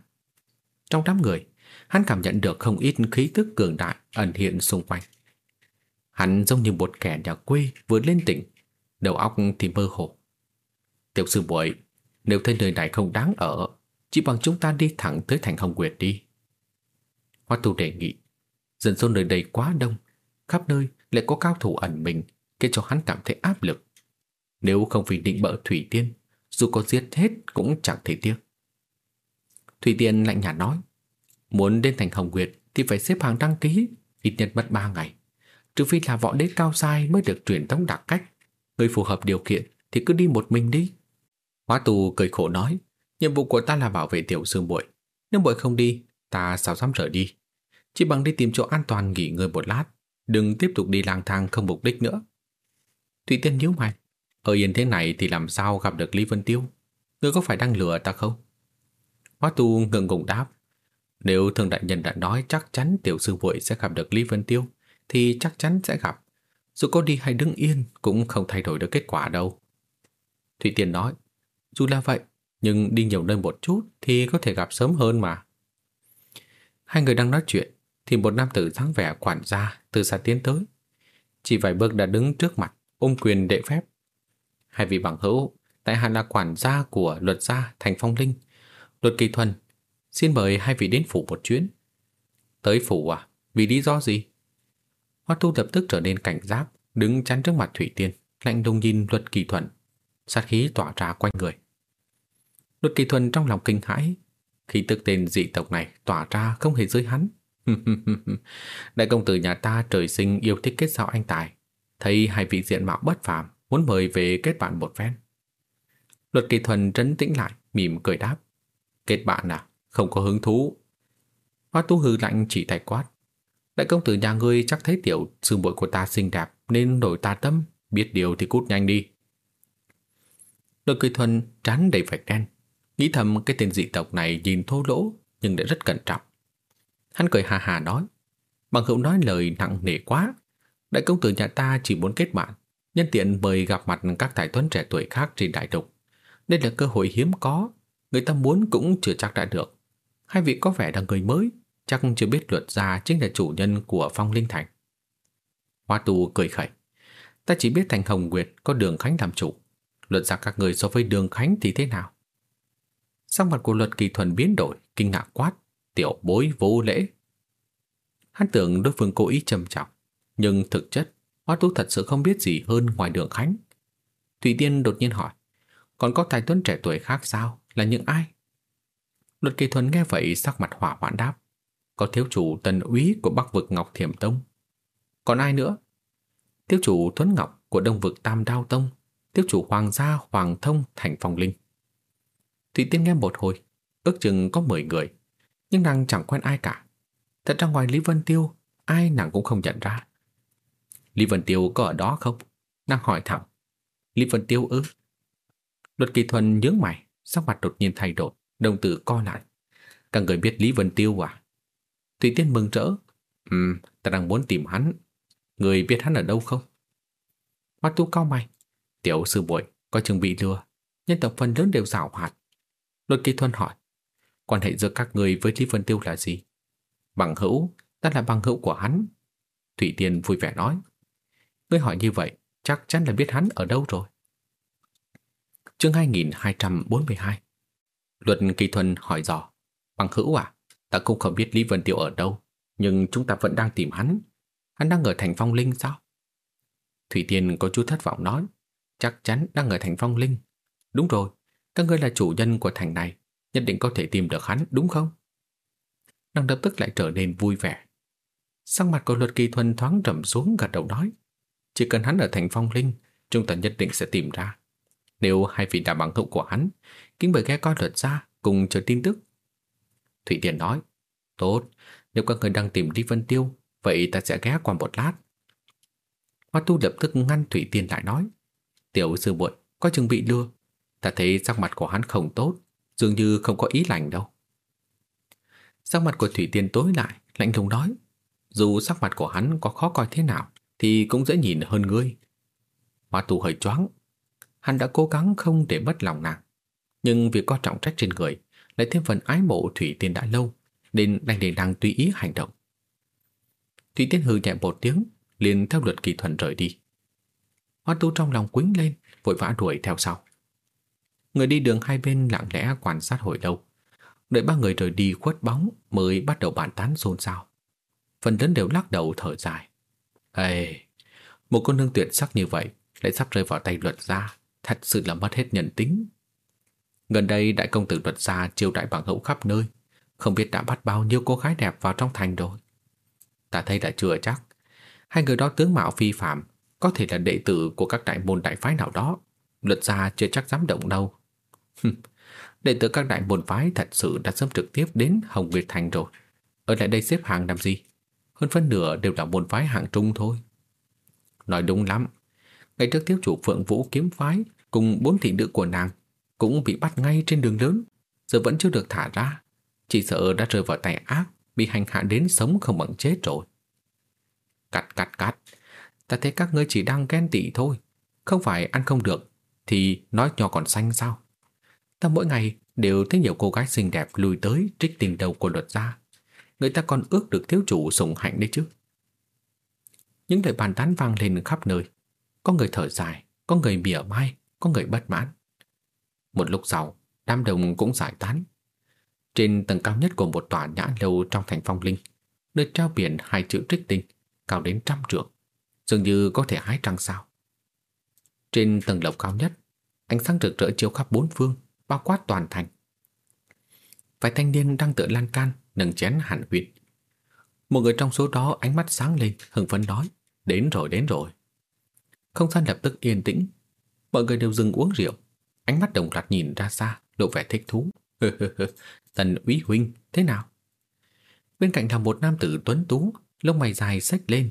Trong đám người, hắn cảm nhận được không ít khí tức cường đại ẩn hiện xung quanh. Hắn giống như một kẻ nhà quê vừa lên tỉnh, đầu óc thì mơ hồ. Tiểu sư muội, nếu thấy nơi này không đáng ở, chỉ bằng chúng ta đi thẳng tới thành Hồng Nguyệt đi. Hoa tu đề nghị, dân số nơi đây quá đông, khắp nơi lại có cao thủ ẩn mình, khiến cho hắn cảm thấy áp lực. Nếu không vì định bỡ Thủy Tiên, dù có giết hết cũng chẳng thể tiếc. Thủy Tiên lạnh nhạt nói, muốn đến thành Hồng Nguyệt thì phải xếp hàng đăng ký, ít nhất mất 3 ngày. Trừ phi là võ đế cao sai mới được truyền thống đặc cách. Người phù hợp điều kiện thì cứ đi một mình đi. Hóa tù cười khổ nói, nhiệm vụ của ta là bảo vệ tiểu sư muội. Nếu muội không đi, ta sao dám rời đi. Chỉ bằng đi tìm chỗ an toàn nghỉ ngơi một lát, đừng tiếp tục đi lang thang không mục đích nữa. Thủy Tiên nhíu mày, ở yên thế này thì làm sao gặp được Lý Vân Tiêu? Ngươi có phải đang lừa ta không? Hóa tu ngừng ngùng đáp. Nếu thường đại nhân đã nói chắc chắn tiểu sư vội sẽ gặp được Lý Vân Tiêu, thì chắc chắn sẽ gặp. Dù có đi hay đứng yên cũng không thay đổi được kết quả đâu. Thủy Tiên nói, dù là vậy, nhưng đi nhiều nơi một chút thì có thể gặp sớm hơn mà. Hai người đang nói chuyện, thì một nam tử dáng vẻ quản gia từ xa tiến tới. Chỉ vài bước đã đứng trước mặt, ôm quyền đệ phép. Hai vị bằng hữu, tại hạ là quản gia của luật gia Thành Phong Linh, luật kỳ thuần. Xin mời hai vị đến phủ một chuyến. Tới phủ à? Vì lý do gì? Hoa Tu lập tức trở nên cảnh giác, đứng chắn trước mặt Thủy Tiên, lạnh lùng nhìn luật kỳ thuần. Sát khí tỏa ra quanh người. Luật kỳ thuần trong lòng kinh hãi, khi tức tên dị tộc này tỏa ra không hề dưới hắn. [laughs] Đại công tử nhà ta trời sinh yêu thích kết giao anh tài, thấy hai vị diện mạo bất phàm, muốn mời về kết bạn một phen. Luật kỳ thuần trấn tĩnh lại, mỉm cười đáp. Kết bạn à? Không có hứng thú. Hoa tu hư lạnh chỉ tay quát. Đại công tử nhà ngươi chắc thấy tiểu sư muội của ta xinh đẹp nên đổi ta tâm, biết điều thì cút nhanh đi. đôi kỳ thuần trán đầy vạch đen, nghĩ thầm cái tên dị tộc này nhìn thô lỗ nhưng lại rất cẩn trọng. Hắn cười hà hà nói, bằng hữu nói lời nặng nề quá, đại công tử nhà ta chỉ muốn kết bạn, nhân tiện mời gặp mặt các tài tuấn trẻ tuổi khác trên đại lục. Đây là cơ hội hiếm có, người ta muốn cũng chưa chắc đã được. Hai vị có vẻ là người mới, chắc chưa biết luật gia chính là chủ nhân của phong linh thành. Hoa tù cười khẩy. Ta chỉ biết thành Hồng Nguyệt có đường Khánh làm chủ. Luật gia các người so với đường Khánh thì thế nào? Sắc mặt của luật kỳ thuần biến đổi, kinh ngạc quát, tiểu bối vô lễ. Hắn tưởng đối phương cố ý trầm trọng, nhưng thực chất Hoa Tú thật sự không biết gì hơn ngoài đường Khánh. Thủy Tiên đột nhiên hỏi, còn có tài tuấn trẻ tuổi khác sao? Là những ai? Luật kỳ thuần nghe vậy sắc mặt hỏa hoãn đáp. Có thiếu chủ tần úy của Bắc vực Ngọc Thiểm Tông. Còn ai nữa? Thiếu chủ Thuấn Ngọc của Đông vực Tam Đao Tông. Thiếu chủ Hoàng gia Hoàng Thông Thành Phong Linh. Thủy Tiên nghe một hồi, ước chừng có 10 người, nhưng nàng chẳng quen ai cả. Thật ra ngoài Lý Vân Tiêu, ai nàng cũng không nhận ra. Lý Vân Tiêu có ở đó không? Nàng hỏi thẳng. Lý Vân Tiêu ư? Luật kỳ thuần nhướng mày, sắc mặt đột nhiên thay đổi, đồng tử co lại. Các người biết Lý Vân Tiêu à? Thủy Tiên mừng rỡ. Ừm, ta đang muốn tìm hắn. Người biết hắn ở đâu không? Hoa tu cao mày. Tiểu sư muội có chừng bị lừa. Nhân tộc phần lớn đều xảo hoạt. Luật kỳ thuần hỏi. Quan hệ giữa các người với Lý Vân Tiêu là gì? Bằng hữu, ta là bằng hữu của hắn. Thủy Tiên vui vẻ nói. Ngươi hỏi như vậy, chắc chắn là biết hắn ở đâu rồi. Chương 2242 Luật kỳ thuần hỏi dò Bằng hữu à, ta cũng không biết Lý Vân Tiêu ở đâu, nhưng chúng ta vẫn đang tìm hắn. Hắn đang ở thành phong linh sao? Thủy Tiên có chút thất vọng nói Chắc chắn đang ở thành phong linh. Đúng rồi, các ngươi là chủ nhân của thành này, nhất định có thể tìm được hắn, đúng không? Nàng lập tức lại trở nên vui vẻ. Sang mặt của luật kỳ thuần thoáng trầm xuống gật đầu nói chỉ cần hắn ở thành phong linh, chúng ta nhất định sẽ tìm ra. Nếu hai vị đã bằng hữu của hắn, kính mời ghé coi luật ra cùng chờ tin tức. Thủy Tiên nói, tốt, nếu các người đang tìm Lý Vân Tiêu, vậy ta sẽ ghé qua một lát. Hoa Tu lập tức ngăn Thủy Tiên lại nói, tiểu sư muội có chừng bị lừa. Ta thấy sắc mặt của hắn không tốt, dường như không có ý lành đâu. Sắc mặt của Thủy Tiên tối lại, lạnh lùng nói, dù sắc mặt của hắn có khó coi thế nào, thì cũng dễ nhìn hơn ngươi. Hoa tu hơi choáng. Hắn đã cố gắng không để mất lòng nàng. Nhưng việc có trọng trách trên người lại thêm phần ái mộ Thủy Tiên đã lâu nên đành để nàng tùy ý hành động. Thủy Tiên hừ nhẹ một tiếng liền theo luật kỳ thuần rời đi. Hoa tu trong lòng quính lên vội vã đuổi theo sau. Người đi đường hai bên lặng lẽ quan sát hồi lâu. Đợi ba người rời đi khuất bóng mới bắt đầu bàn tán xôn xao. Phần lớn đều lắc đầu thở dài. Ê, một cô nương tuyệt sắc như vậy lại sắp rơi vào tay luật gia, thật sự là mất hết nhân tính. Gần đây đại công tử luật gia chiêu đại bằng hữu khắp nơi, không biết đã bắt bao nhiêu cô gái đẹp vào trong thành rồi. Ta thấy đã chưa chắc. Hai người đó tướng mạo phi phạm, có thể là đệ tử của các đại môn đại phái nào đó. Luật gia chưa chắc dám động đâu. đệ tử các đại môn phái thật sự đã sớm trực tiếp đến Hồng Việt Thành rồi. Ở lại đây xếp hàng làm gì? Hơn phân nửa đều là môn phái hạng trung thôi. Nói đúng lắm. Ngày trước thiếu chủ Phượng Vũ kiếm phái cùng bốn thị nữ của nàng cũng bị bắt ngay trên đường lớn, giờ vẫn chưa được thả ra. Chỉ sợ đã rơi vào tay ác, bị hành hạ đến sống không bằng chết rồi. Cắt cắt cắt, ta thấy các ngươi chỉ đang ghen tị thôi, không phải ăn không được, thì nói nhỏ còn xanh sao? Ta mỗi ngày đều thấy nhiều cô gái xinh đẹp lùi tới trích tình đầu của luật gia. Người ta còn ước được thiếu chủ sủng hạnh đấy chứ. Những lời bàn tán vang lên khắp nơi. Có người thở dài, có người mỉa mai, có người bất mãn. Một lúc sau, đám đồng cũng giải tán. Trên tầng cao nhất của một tòa nhã lâu trong thành phong linh, nơi trao biển hai chữ trích tinh, cao đến trăm trượng, dường như có thể hái trăng sao. Trên tầng lầu cao nhất, ánh sáng rực rỡ chiếu khắp bốn phương, bao quát toàn thành. Vài thanh niên đang tựa lan can, nâng chén hẳn huyệt. Một người trong số đó ánh mắt sáng lên, hưng phấn nói, đến rồi, đến rồi. Không gian lập tức yên tĩnh, mọi người đều dừng uống rượu, ánh mắt đồng loạt nhìn ra xa, lộ vẻ thích thú. [laughs] Tần úy huynh, thế nào? Bên cạnh là một nam tử tuấn tú, lông mày dài xách lên,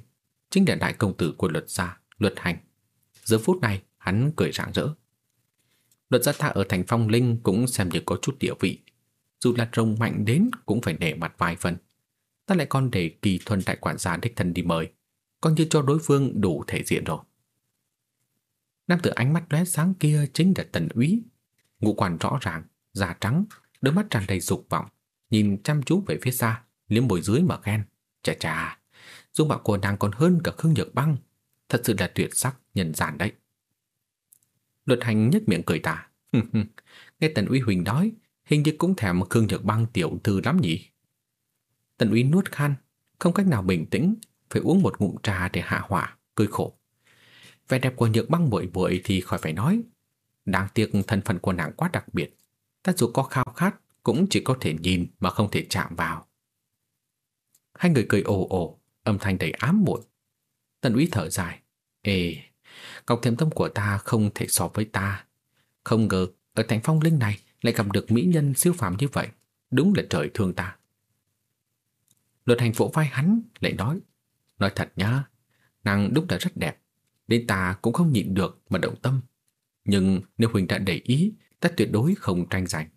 chính là đại công tử của luật gia, luật hành. Giờ phút này, hắn cười rạng rỡ. Luật gia ta ở thành phong linh cũng xem như có chút địa vị. Dù là rồng mạnh đến cũng phải nể mặt vài phần. Ta lại còn để kỳ thuần đại quản gia đích thân đi mời, coi như cho đối phương đủ thể diện rồi. Nam tử ánh mắt lóe sáng kia chính là tần úy. Ngũ quan rõ ràng, da trắng, đôi mắt tràn đầy dục vọng, nhìn chăm chú về phía xa, liếm môi dưới mà khen. Chà chà, dung mạo của nàng còn hơn cả Khương Nhược Băng, thật sự là tuyệt sắc nhân gian đấy. Luật hành nhếch miệng cười tà. Nghe Tần Uy Huỳnh nói, hình như cũng thèm Khương Nhược Băng tiểu thư lắm nhỉ. Tần Uy nuốt khan, không cách nào bình tĩnh, phải uống một ngụm trà để hạ hỏa, cười khổ. Vẻ đẹp của Nhược Băng muội muội thì khỏi phải nói, đáng tiếc thân phận của nàng quá đặc biệt, ta dù có khao khát cũng chỉ có thể nhìn mà không thể chạm vào. Hai người cười ồ ồ, âm thanh đầy ám muội. Tần úy thở dài, ê, cọc Thiểm Tâm của ta không thể so với ta. Không ngờ ở thành phong linh này lại gặp được mỹ nhân siêu phàm như vậy, đúng là trời thương ta. Luật hành vỗ vai hắn lại nói, nói thật nhá, nàng đúng là rất đẹp, đến ta cũng không nhịn được mà động tâm. Nhưng nếu Huỳnh đã để ý, ta tuyệt đối không tranh giành.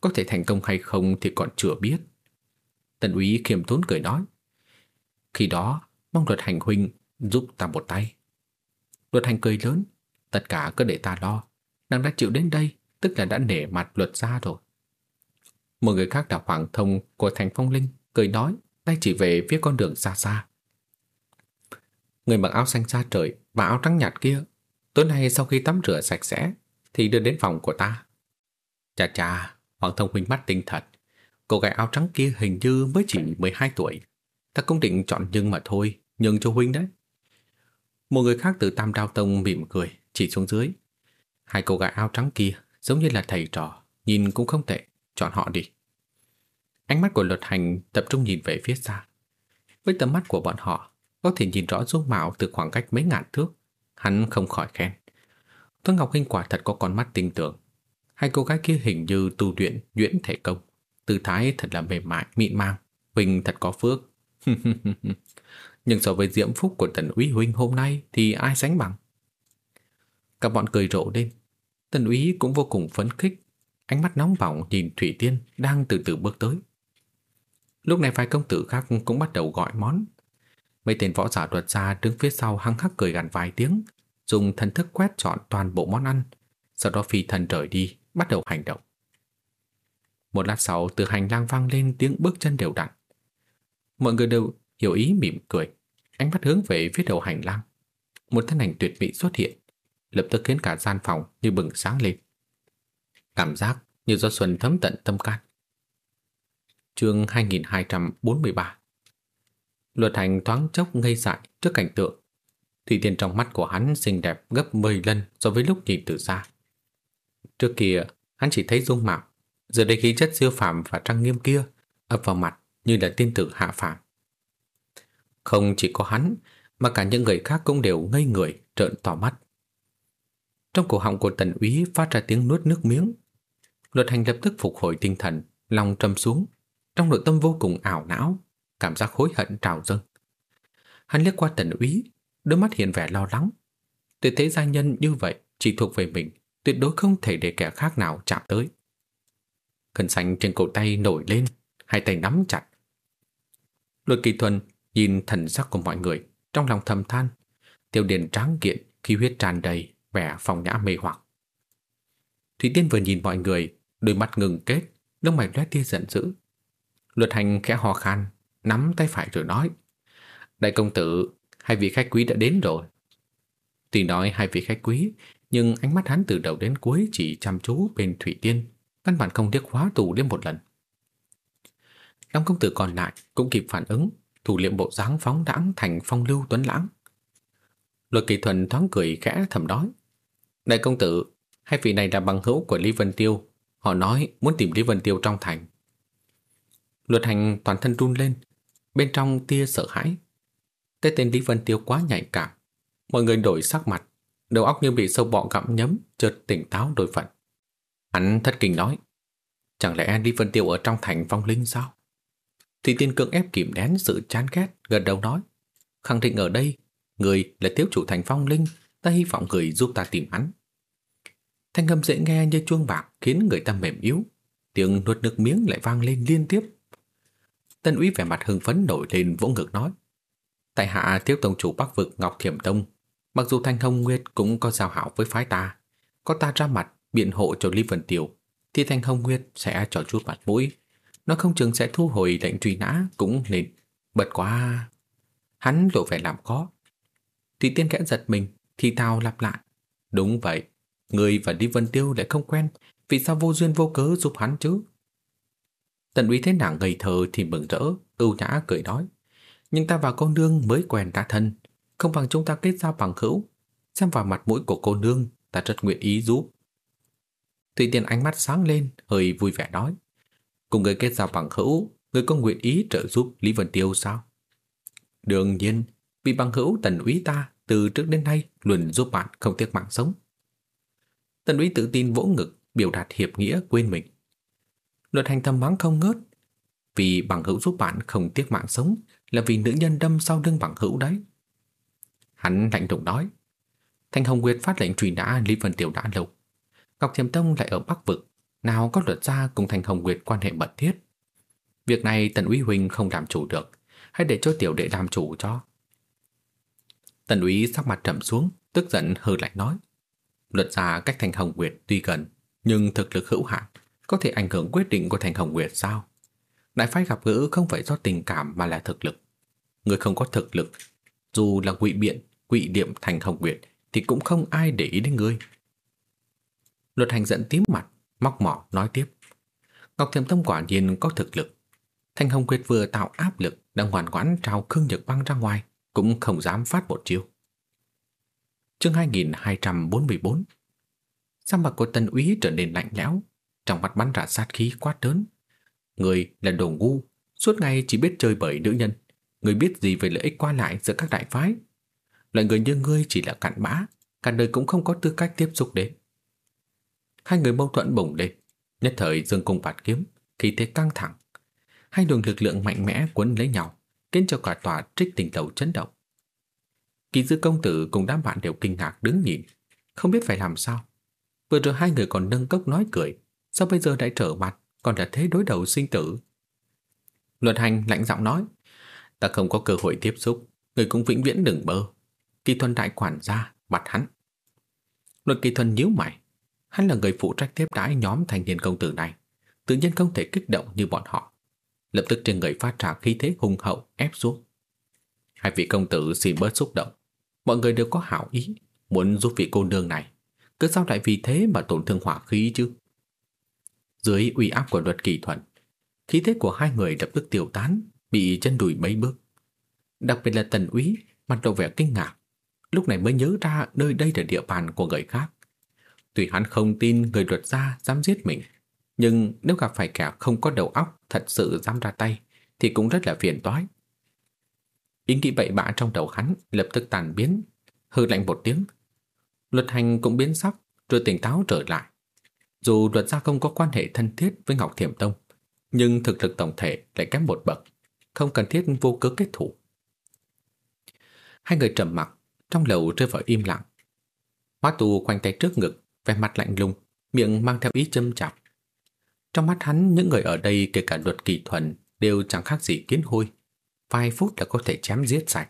Có thể thành công hay không thì còn chưa biết. Tần úy khiêm tốn cười nói. Khi đó, mong luật hành huynh giúp ta một tay. Luật hành cười lớn, tất cả cứ để ta lo. Nàng đã chịu đến đây, tức là đã nể mặt luật ra rồi. Một người khác là Hoàng Thông của thành phong linh, cười nói, tay chỉ về phía con đường xa xa. Người mặc áo xanh da trời và áo trắng nhạt kia, tối nay sau khi tắm rửa sạch sẽ, thì đưa đến phòng của ta. Chà chà, Hoàng Thông huynh mắt tinh thật. Cô gái áo trắng kia hình như mới chỉ 12 tuổi. Ta cũng định chọn nhưng mà thôi, nhường cho huynh đấy. Một người khác từ Tam Đao Tông mỉm cười, chỉ xuống dưới. Hai cô gái áo trắng kia giống như là thầy trò, nhìn cũng không tệ, chọn họ đi. Ánh mắt của luật hành tập trung nhìn về phía xa. Với tầm mắt của bọn họ, có thể nhìn rõ dung mạo từ khoảng cách mấy ngàn thước. Hắn không khỏi khen. Tuấn Ngọc Hinh quả thật có con mắt tinh tưởng. Hai cô gái kia hình như tu luyện nhuyễn thể công. Tư thái thật là mềm mại, mịn mang. Huynh thật có phước. [laughs] Nhưng so với diễm phúc của tần úy huynh hôm nay thì ai sánh bằng? Các bọn cười rộ lên. Tần úy cũng vô cùng phấn khích. Ánh mắt nóng bỏng nhìn Thủy Tiên đang từ từ bước tới. Lúc này vài công tử khác cũng bắt đầu gọi món. Mấy tên võ giả đoạt ra đứng phía sau hăng hắc cười gằn vài tiếng, dùng thần thức quét chọn toàn bộ món ăn, sau đó phi thần rời đi, bắt đầu hành động. Một lát sau, từ hành lang vang lên tiếng bước chân đều đặn. Mọi người đều hiểu ý mỉm cười, ánh mắt hướng về phía đầu hành lang. Một thân ảnh tuyệt mỹ xuất hiện, lập tức khiến cả gian phòng như bừng sáng lên. Cảm giác như do xuân thấm tận tâm can. Chương 2243 Luật hành thoáng chốc ngây dại trước cảnh tượng Thủy Tiên trong mắt của hắn xinh đẹp gấp 10 lần so với lúc nhìn từ xa. Trước kia, hắn chỉ thấy dung mạo, giờ đây khí chất siêu phàm và trang nghiêm kia ập vào mặt như là tiên tử hạ phàm. Không chỉ có hắn, mà cả những người khác cũng đều ngây người, trợn tỏ mắt. Trong cổ họng của tần úy phát ra tiếng nuốt nước miếng. Luật hành lập tức phục hồi tinh thần, lòng trầm xuống, trong nội tâm vô cùng ảo não, cảm giác hối hận trào dâng. Hắn liếc qua tần úy, đôi mắt hiện vẻ lo lắng. Tuyệt thế gia nhân như vậy chỉ thuộc về mình, tuyệt đối không thể để kẻ khác nào chạm tới. cần xanh trên cổ tay nổi lên, hai tay nắm chặt. Luật kỳ thuần nhìn thần sắc của mọi người, trong lòng thầm than, tiêu điền tráng kiện, khí huyết tràn đầy, vẻ phòng nhã mê hoặc. Thủy Tiên vừa nhìn mọi người, đôi mắt ngừng kết, lông mày lóe tia giận dữ. Luật hành khẽ hò khan, nắm tay phải rồi nói: "Đại công tử, hai vị khách quý đã đến rồi." Tuy nói hai vị khách quý, nhưng ánh mắt hắn từ đầu đến cuối chỉ chăm chú bên Thủy Tiên, căn bản không liếc khóa tù đến một lần. năm công tử còn lại cũng kịp phản ứng, thủ liệm bộ dáng phóng đãng thành phong lưu tuấn lãng. Luật kỳ thuần thoáng cười khẽ thầm nói. Đại công tử, hai vị này là bằng hữu của Lý Vân Tiêu. Họ nói muốn tìm Lý Vân Tiêu trong thành. Luật hành toàn thân run lên, bên trong tia sợ hãi. Tên tên Lý Vân Tiêu quá nhạy cảm. Mọi người đổi sắc mặt, đầu óc như bị sâu bọ gặm nhấm, chợt tỉnh táo đôi phận. Hắn thất kinh nói, chẳng lẽ Lý Vân Tiêu ở trong thành phong linh sao? Thì tiên cưỡng ép kìm nén sự chán ghét, gần đầu nói, khẳng định ở đây, người là tiếu chủ thành phong linh, ta hy vọng người giúp ta tìm hắn. Thanh âm dễ nghe như chuông bạc khiến người ta mềm yếu, tiếng nuốt nước miếng lại vang lên liên tiếp. Tân úy vẻ mặt hưng phấn nổi lên vỗ ngực nói, tại hạ thiếu tông chủ bắc vực Ngọc Thiểm Tông, mặc dù Thanh Hồng Nguyệt cũng có giao hảo với phái ta, có ta ra mặt biện hộ cho Lý Vân Tiểu, thì Thanh Hồng Nguyệt sẽ cho chút mặt mũi, nó không chừng sẽ thu hồi lệnh truy nã cũng nên. Bật quá... Hắn lộ vẻ làm khó. Thủy Tiên kẽ giật mình, thì tao lặp lại. Đúng vậy, người và Lý Vân Tiêu lại không quen, vì sao vô duyên vô cớ giúp hắn chứ? Tần úy thế nàng ngây thơ thì mừng rỡ, ưu nhã cười nói. Nhưng ta và cô nương mới quen đã thân, không bằng chúng ta kết giao bằng hữu. Xem vào mặt mũi của cô nương, ta rất nguyện ý giúp. Thủy Tiên ánh mắt sáng lên, hơi vui vẻ nói. Cùng người kết giao bằng hữu, người có nguyện ý trợ giúp Lý Vân Tiêu sao? Đương nhiên, vì bằng hữu tần úy ta từ trước đến nay luôn giúp bạn không tiếc mạng sống. Tần úy tự tin vỗ ngực, biểu đạt hiệp nghĩa quên mình. Luật hành thầm mắng không ngớt, vì bằng hữu giúp bạn không tiếc mạng sống là vì nữ nhân đâm sau lưng bằng hữu đấy. Hắn lạnh lùng nói, Thanh Hồng Nguyệt phát lệnh truy nã Lý Vân tiểu đã lâu. Ngọc Thiềm Tông lại ở Bắc Vực, nào có luật gia cùng Thành Hồng Nguyệt quan hệ mật thiết. Việc này Tần Uy Huynh không làm chủ được, hãy để cho tiểu đệ làm chủ cho. Tần Uy sắc mặt trầm xuống, tức giận hừ lạnh nói. Luật gia cách Thành Hồng Nguyệt tuy gần, nhưng thực lực hữu hạn, có thể ảnh hưởng quyết định của Thành Hồng Nguyệt sao? Đại phái gặp gỡ không phải do tình cảm mà là thực lực. Người không có thực lực, dù là quỵ biện, quỵ điểm Thành Hồng Nguyệt thì cũng không ai để ý đến người. Luật hành giận tím mặt, móc mỏ nói tiếp. Ngọc Thiểm tâm quả nhiên có thực lực. Thanh Hồng Quyệt vừa tạo áp lực đang ngoan ngoãn trao Khương Nhật Băng ra ngoài, cũng không dám phát một chiêu. Chương 2244 Sắc mặt của tân úy trở nên lạnh lẽo, trong mắt bắn ra sát khí quá lớn. Người là đồ ngu, suốt ngày chỉ biết chơi bời nữ nhân. Người biết gì về lợi ích qua lại giữa các đại phái. Loại người như ngươi chỉ là cặn bã, cả đời cũng không có tư cách tiếp xúc đến. Hai người mâu thuẫn bùng lên, nhất thời dương cung bạt kiếm, khí thế căng thẳng. Hai luồng lực lượng mạnh mẽ quấn lấy nhau, khiến cho cả tòa trích tình lầu chấn động. Kỳ dư công tử cùng đám bạn đều kinh ngạc đứng nhìn, không biết phải làm sao. Vừa rồi hai người còn nâng cốc nói cười, sao bây giờ lại trở mặt, còn là thế đối đầu sinh tử. Luật hành lạnh giọng nói, ta không có cơ hội tiếp xúc, người cũng vĩnh viễn đừng bơ. Kỳ thuần đại quản gia, mặt hắn. Luật kỳ thuần nhíu mày, Hắn là người phụ trách tiếp đãi nhóm thành niên công tử này, tự nhiên không thể kích động như bọn họ. Lập tức trên người phát ra khí thế hùng hậu ép xuống. Hai vị công tử xin bớt xúc động. Mọi người đều có hảo ý, muốn giúp vị cô nương này. Cứ sao lại vì thế mà tổn thương hỏa khí chứ? Dưới uy áp của luật kỳ thuận, khí thế của hai người lập tức tiêu tán, bị chân đùi mấy bước. Đặc biệt là tần úy, mặt lộ vẻ kinh ngạc. Lúc này mới nhớ ra nơi đây là địa bàn của người khác Tuy hắn không tin người luật gia dám giết mình, nhưng nếu gặp phải kẻ không có đầu óc thật sự dám ra tay, thì cũng rất là phiền toái. Ý nghĩ bậy bạ trong đầu hắn lập tức tàn biến, hư lạnh một tiếng. Luật hành cũng biến sắc, rồi tỉnh táo trở lại. Dù luật gia không có quan hệ thân thiết với Ngọc Thiểm Tông, nhưng thực lực tổng thể lại kém một bậc, không cần thiết vô cớ kết thủ. Hai người trầm mặc, trong lầu rơi vào im lặng. Hóa tù khoanh tay trước ngực, vẻ mặt lạnh lùng, miệng mang theo ý châm chọc. Trong mắt hắn, những người ở đây kể cả luật kỳ thuần đều chẳng khác gì kiến hôi. Vài phút là có thể chém giết sạch.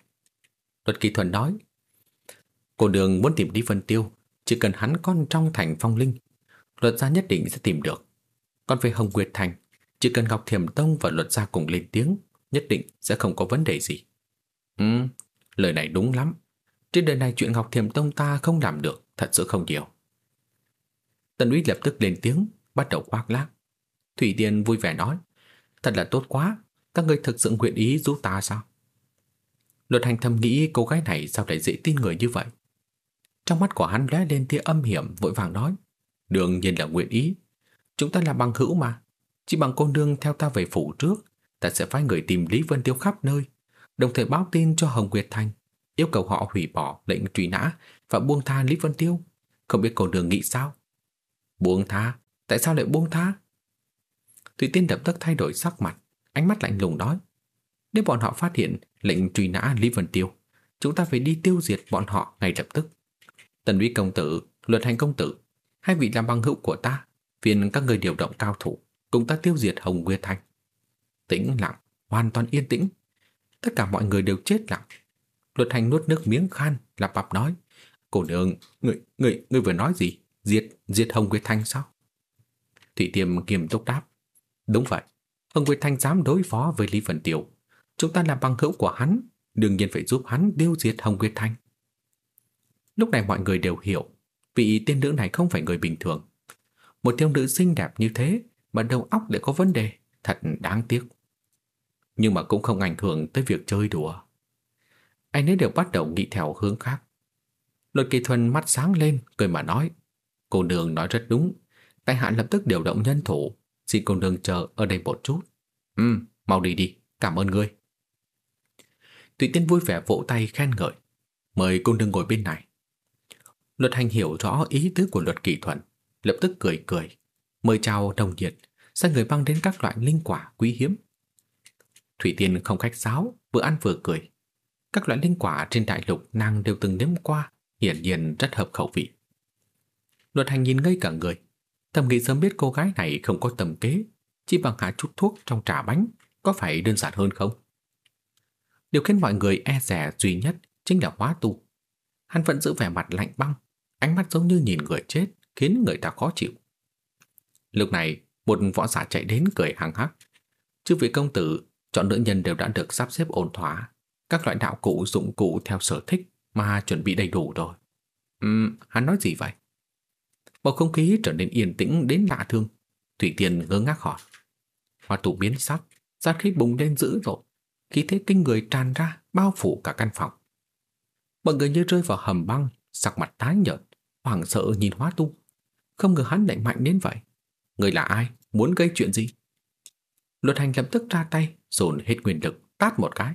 Luật kỳ thuần nói, cô đường muốn tìm đi Vân Tiêu, chỉ cần hắn con trong thành phong linh, luật gia nhất định sẽ tìm được. Còn về Hồng Nguyệt Thành, chỉ cần Ngọc Thiểm Tông và luật gia cùng lên tiếng, nhất định sẽ không có vấn đề gì. Ừ, lời này đúng lắm. Trên đời này chuyện Ngọc Thiểm Tông ta không làm được, thật sự không nhiều. Tần Uy lập tức lên tiếng, bắt đầu khoác lác. Thủy Tiên vui vẻ nói, thật là tốt quá, các ngươi thực sự nguyện ý giúp ta sao? Luật hành thầm nghĩ cô gái này sao lại dễ tin người như vậy? Trong mắt của hắn lóe lên tia âm hiểm vội vàng nói, đương nhiên là nguyện ý. Chúng ta là bằng hữu mà, chỉ bằng cô nương theo ta về phủ trước, ta sẽ phái người tìm Lý Vân Tiêu khắp nơi, đồng thời báo tin cho Hồng Nguyệt Thành, yêu cầu họ hủy bỏ lệnh truy nã và buông tha Lý Vân Tiêu. Không biết cô nương nghĩ sao? Buông tha? Tại sao lại buông tha? Thủy Tiên lập tức thay đổi sắc mặt, ánh mắt lạnh lùng nói. Nếu bọn họ phát hiện lệnh truy nã Lý Vân Tiêu, chúng ta phải đi tiêu diệt bọn họ ngay lập tức. Tần Uy công tử, luật hành công tử, hai vị làm bằng hữu của ta, phiền các người điều động cao thủ, cùng ta tiêu diệt Hồng Nguyệt Thành. Tĩnh lặng, hoàn toàn yên tĩnh. Tất cả mọi người đều chết lặng. Luật hành nuốt nước miếng khan, lặp bặp nói. Cô nương, người, người, người vừa nói gì? Diệt, diệt Hồng Nguyệt thanh sao? Thủy Tiêm kiềm túc đáp. Đúng vậy, Hồng Nguyệt Thanh dám đối phó với Lý Vân Tiểu. Chúng ta là bằng hữu của hắn, đương nhiên phải giúp hắn tiêu diệt Hồng Nguyệt Thanh. Lúc này mọi người đều hiểu, vị tiên nữ này không phải người bình thường. Một thiếu nữ xinh đẹp như thế mà đầu óc lại có vấn đề, thật đáng tiếc. Nhưng mà cũng không ảnh hưởng tới việc chơi đùa. Anh ấy đều bắt đầu nghĩ theo hướng khác. Luật kỳ thuần mắt sáng lên, cười mà nói. Cô đường nói rất đúng. Tài hạ lập tức điều động nhân thủ, Xin cô nương chờ ở đây một chút. Ừ, mau đi đi, cảm ơn ngươi. Tùy tiên vui vẻ vỗ tay khen ngợi. Mời cô nương ngồi bên này. Luật hành hiểu rõ ý tứ của luật kỹ thuật, lập tức cười cười. Mời chào đồng nhiệt, sai người băng đến các loại linh quả quý hiếm. Thủy Tiên không khách sáo, vừa ăn vừa cười. Các loại linh quả trên đại lục nàng đều từng nếm qua, hiển nhiên rất hợp khẩu vị. Luật hành nhìn ngây cả người, Thầm nghĩ sớm biết cô gái này không có tầm kế, chỉ bằng hạ chút thuốc trong trà bánh, có phải đơn giản hơn không? Điều khiến mọi người e rẻ duy nhất chính là hóa tu. Hắn vẫn giữ vẻ mặt lạnh băng, ánh mắt giống như nhìn người chết, khiến người ta khó chịu. Lúc này, một võ giả chạy đến cười hăng hắc. Chư vị công tử, chọn nữ nhân đều đã được sắp xếp ổn thỏa. Các loại đạo cụ dụng cụ theo sở thích mà chuẩn bị đầy đủ rồi. Ừm, hắn nói gì vậy? Bầu không khí trở nên yên tĩnh đến lạ thương. Thủy Tiên ngơ ngác hỏi. Hoa tủ biến sắc, sát khí bùng lên dữ dội. Khí thế kinh người tràn ra, bao phủ cả căn phòng. Mọi người như rơi vào hầm băng, sắc mặt tái nhợt, hoảng sợ nhìn hóa tu. Không ngờ hắn lại mạnh đến vậy. Người là ai? Muốn gây chuyện gì? Luật hành lập tức ra tay, dồn hết quyền lực, tát một cái.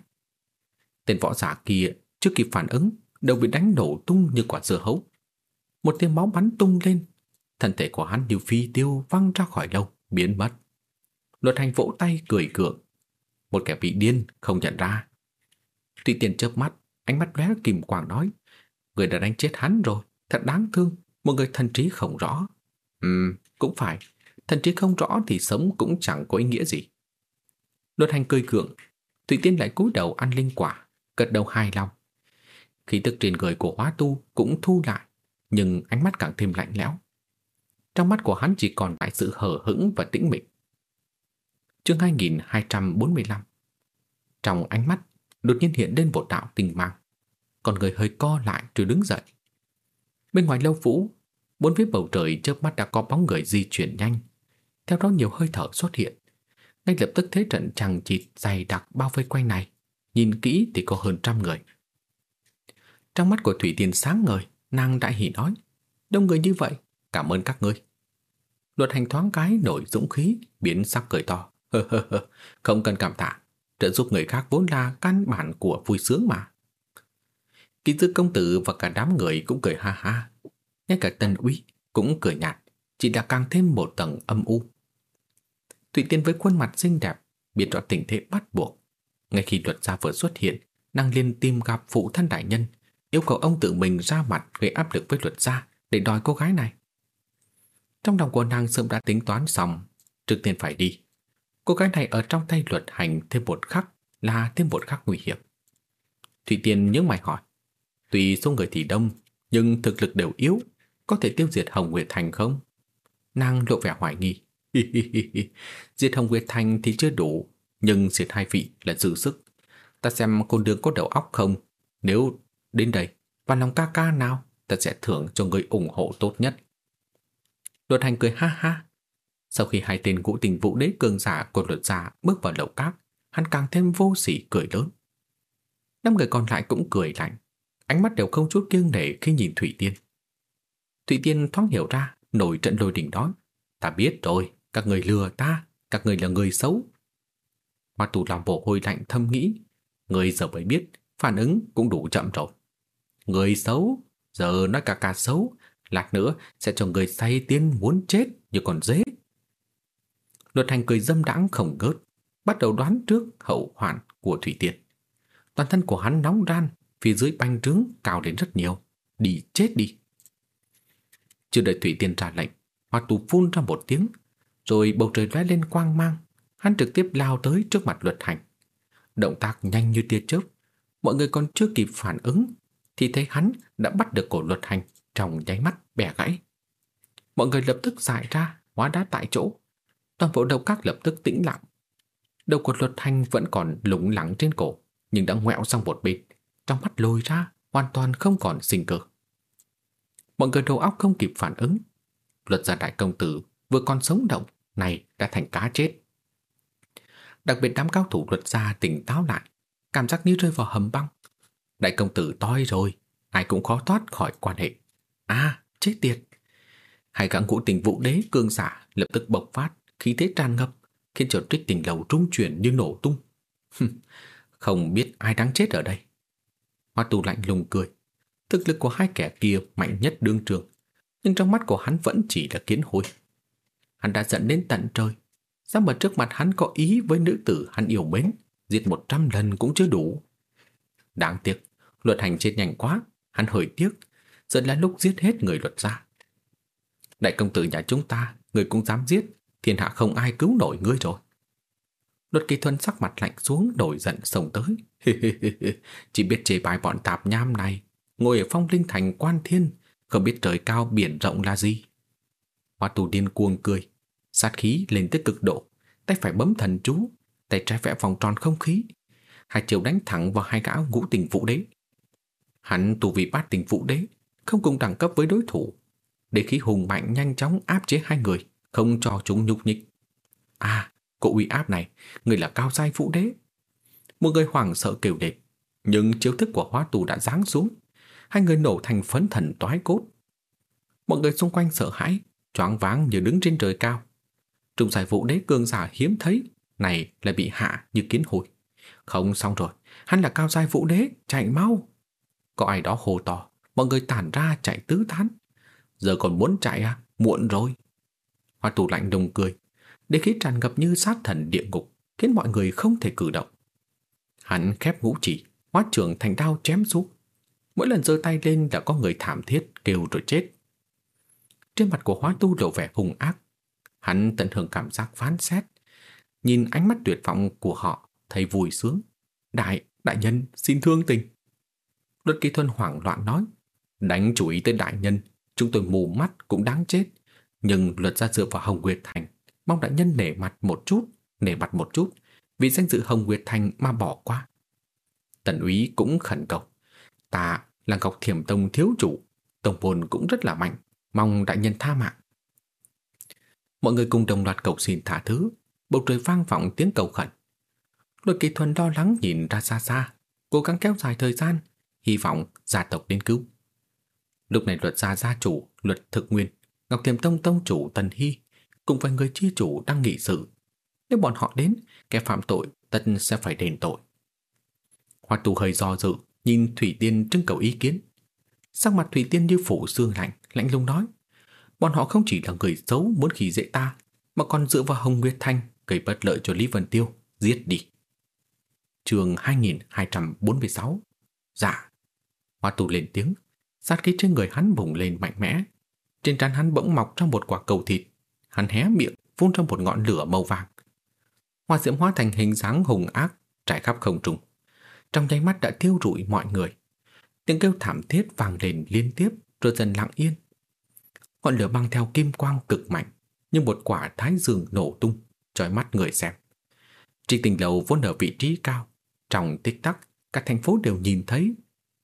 Tên võ giả kia chưa kịp phản ứng, đều bị đánh nổ tung như quả dưa hấu. Một tiếng máu bắn tung lên, thân thể của hắn như phi tiêu văng ra khỏi lâu, biến mất. Luật hành vỗ tay cười cượng. Một kẻ bị điên không nhận ra. Tuy tiền chớp mắt, ánh mắt lóe kìm quảng nói, người đã đánh chết hắn rồi, thật đáng thương, một người thần trí không rõ. Ừm, cũng phải, thần trí không rõ thì sống cũng chẳng có ý nghĩa gì. Luật hành cười cường, Thủy Tiên lại cúi đầu ăn linh quả, gật đầu hài lòng. Khí tức trên người của hóa tu cũng thu lại, nhưng ánh mắt càng thêm lạnh lẽo. Trong mắt của hắn chỉ còn lại sự hờ hững và tĩnh mịch. Chương 2245 Trong ánh mắt, đột nhiên hiện lên một đạo tình mang. Còn người hơi co lại rồi đứng dậy. Bên ngoài lâu vũ, bốn phía bầu trời chớp mắt đã có bóng người di chuyển nhanh. Theo đó nhiều hơi thở xuất hiện. Ngay lập tức thế trận chằng chịt dày đặc bao vây quanh này. Nhìn kỹ thì có hơn trăm người. Trong mắt của Thủy Tiên sáng ngời, nàng đại hỉ nói. Đông người như vậy, cảm ơn các ngươi. Luật hành thoáng cái nổi dũng khí, biến sắc cười to. Hơ hơ hơ, không cần cảm tạ, trợ giúp người khác vốn là căn bản của vui sướng mà. Kỳ dư công tử và cả đám người cũng cười ha ha. Ngay cả tân úy cũng cười nhạt, chỉ đã càng thêm một tầng âm u. Thụy Tiên với khuôn mặt xinh đẹp, biết rõ tình thế bắt buộc. Ngay khi luật gia vừa xuất hiện, nàng liền tìm gặp phụ thân đại nhân, yêu cầu ông tự mình ra mặt gây áp lực với luật gia để đòi cô gái này. Trong lòng của nàng sớm đã tính toán xong, trước tiên phải đi. Cô gái này ở trong tay luật hành thêm một khắc là thêm một khắc nguy hiểm. Thụy Tiên nhớ mày hỏi, tuy số người thì đông, nhưng thực lực đều yếu, có thể tiêu diệt Hồng Nguyệt Thành không? Nàng lộ vẻ hoài nghi. [laughs] Diệt Hồng Nguyệt Thành thì chưa đủ, nhưng diệt hai vị là dư sức. Ta xem con đường có đầu óc không? Nếu đến đây, và lòng ca ca nào, ta sẽ thưởng cho người ủng hộ tốt nhất. Luật hành cười ha ha. Sau khi hai tên ngũ tình vũ đế cường giả của luật giả bước vào lầu cát, hắn càng thêm vô sỉ cười lớn. Năm người còn lại cũng cười lạnh, ánh mắt đều không chút kiêng nể khi nhìn Thủy Tiên. Thủy Tiên thoáng hiểu ra, nổi trận lôi đình đó. Ta biết rồi, các người lừa ta, các người là người xấu. Hoa tù làm bộ hôi lạnh thâm nghĩ, người giờ mới biết, phản ứng cũng đủ chậm rồi. Người xấu, giờ nói cả cả xấu, lát nữa sẽ cho người say tiên muốn chết như còn dế. Luật hành cười dâm đãng không gớt, bắt đầu đoán trước hậu hoạn của Thủy Tiên. Toàn thân của hắn nóng ran, phía dưới banh trướng cao đến rất nhiều. Đi chết đi. Chưa đợi Thủy Tiên ra lệnh, Hoa tù phun ra một tiếng, rồi bầu trời lóe lên quang mang, hắn trực tiếp lao tới trước mặt luật hành. Động tác nhanh như tia chớp, mọi người còn chưa kịp phản ứng thì thấy hắn đã bắt được cổ luật hành trong nháy mắt bẻ gãy. Mọi người lập tức giải ra, hóa đá tại chỗ. Toàn bộ đầu các lập tức tĩnh lặng. Đầu của luật hành vẫn còn lủng lẳng trên cổ, nhưng đã ngoẹo sang một bên, trong mắt lồi ra, hoàn toàn không còn sinh cơ. Mọi người đầu óc không kịp phản ứng. Luật gia đại công tử vừa còn sống động, này đã thành cá chết. Đặc biệt đám cao thủ luật gia tỉnh táo lại, cảm giác như rơi vào hầm băng. Đại công tử toi rồi, ai cũng khó thoát khỏi quan hệ. À, chết tiệt! Hai gã ngũ tình vũ đế cương giả lập tức bộc phát, khí thế tràn ngập, khiến cho trích tình lầu trung chuyển như nổ tung. Không biết ai đáng chết ở đây. Hoa tù lạnh lùng cười. Thực lực của hai kẻ kia mạnh nhất đương trường, nhưng trong mắt của hắn vẫn chỉ là kiến hôi. Hắn đã giận đến tận trời. Sao mà trước mặt hắn có ý với nữ tử hắn yêu mến, giết một trăm lần cũng chưa đủ. Đáng tiếc, luật hành chết nhanh quá, hắn hơi tiếc, giờ là lúc giết hết người luật gia. Đại công tử nhà chúng ta, người cũng dám giết, thiên hạ không ai cứu nổi ngươi rồi. Luật kỳ thuần sắc mặt lạnh xuống đổi giận sông tới. Chỉ biết chế bài bọn tạp nham này, ngồi ở phong linh thành quan thiên, không biết trời cao biển rộng là gì. Hoa tù điên cuồng cười, sát khí lên tới cực độ, tay phải bấm thần chú, tay trái vẽ vòng tròn không khí. Hai chiều đánh thẳng vào hai gã ngũ tình vũ đế. Hắn tù vị bát tình vũ đế, không cùng đẳng cấp với đối thủ. Để khí hùng mạnh nhanh chóng áp chế hai người, không cho chúng nhục nhích. À, cô uy áp này, người là cao giai vũ đế. Một người hoảng sợ kêu lên, nhưng chiêu thức của hóa tù đã giáng xuống. Hai người nổ thành phấn thần toái cốt. Mọi người xung quanh sợ hãi, choáng váng như đứng trên trời cao. Trung giải vũ đế cương giả hiếm thấy, này lại bị hạ như kiến hồi. Không xong rồi, hắn là cao giai vũ đế, chạy mau. Có ai đó hồ to, mọi người tản ra chạy tứ tán. Giờ còn muốn chạy à? Muộn rồi. Hoa tù lạnh đồng cười, để khí tràn ngập như sát thần địa ngục, khiến mọi người không thể cử động. Hắn khép ngũ chỉ, hóa trưởng thành đao chém xuống. Mỗi lần giơ tay lên đã có người thảm thiết kêu rồi chết. Trên mặt của hóa tu lộ vẻ hung ác. Hắn tận hưởng cảm giác phán xét. Nhìn ánh mắt tuyệt vọng của họ, thấy vui sướng. Đại, đại nhân, xin thương tình. Luật kỳ thuần hoảng loạn nói. Đánh chú ý tới đại nhân, chúng tôi mù mắt cũng đáng chết. Nhưng luật ra dựa vào Hồng Nguyệt Thành, mong đại nhân nể mặt một chút, nể mặt một chút, vì danh dự Hồng Nguyệt Thành mà bỏ qua. Tần úy cũng khẩn cầu. Ta là Ngọc Thiểm Tông thiếu chủ, tông môn cũng rất là mạnh, mong đại nhân tha mạng. Mọi người cùng đồng loạt cầu xin thả thứ, bầu trời vang vọng tiếng cầu khẩn. Luật kỳ thuần lo lắng nhìn ra xa xa, cố gắng kéo dài thời gian, hy vọng gia tộc đến cứu. Lúc này luật gia gia chủ, luật thực nguyên, Ngọc Thiềm Tông tông chủ Tần Hy cùng với người chi chủ đang nghị sự. Nếu bọn họ đến, kẻ phạm tội tất sẽ phải đền tội. Hoa tù hơi do dự, nhìn Thủy Tiên trưng cầu ý kiến. Sắc mặt Thủy Tiên như phủ xương lạnh, lạnh lùng nói. Bọn họ không chỉ là người xấu muốn khỉ dễ ta, mà còn dựa vào Hồng Nguyệt Thanh gây bất lợi cho Lý Vân Tiêu, giết đi. Trường 2246 Dạ Hoa tù lên tiếng, sát khí trên người hắn bùng lên mạnh mẽ. Trên trán hắn bỗng mọc ra một quả cầu thịt, hắn hé miệng phun ra một ngọn lửa màu vàng. Hoa diễm hóa thành hình dáng hùng ác trải khắp không trung. Trong nháy mắt đã thiêu rụi mọi người. Tiếng kêu thảm thiết vang lên liên tiếp rồi dần lặng yên. Ngọn lửa mang theo kim quang cực mạnh, như một quả thái dương nổ tung, chói mắt người xem. Trịnh tình lầu vốn ở vị trí cao, trong tích tắc, cả thành phố đều nhìn thấy,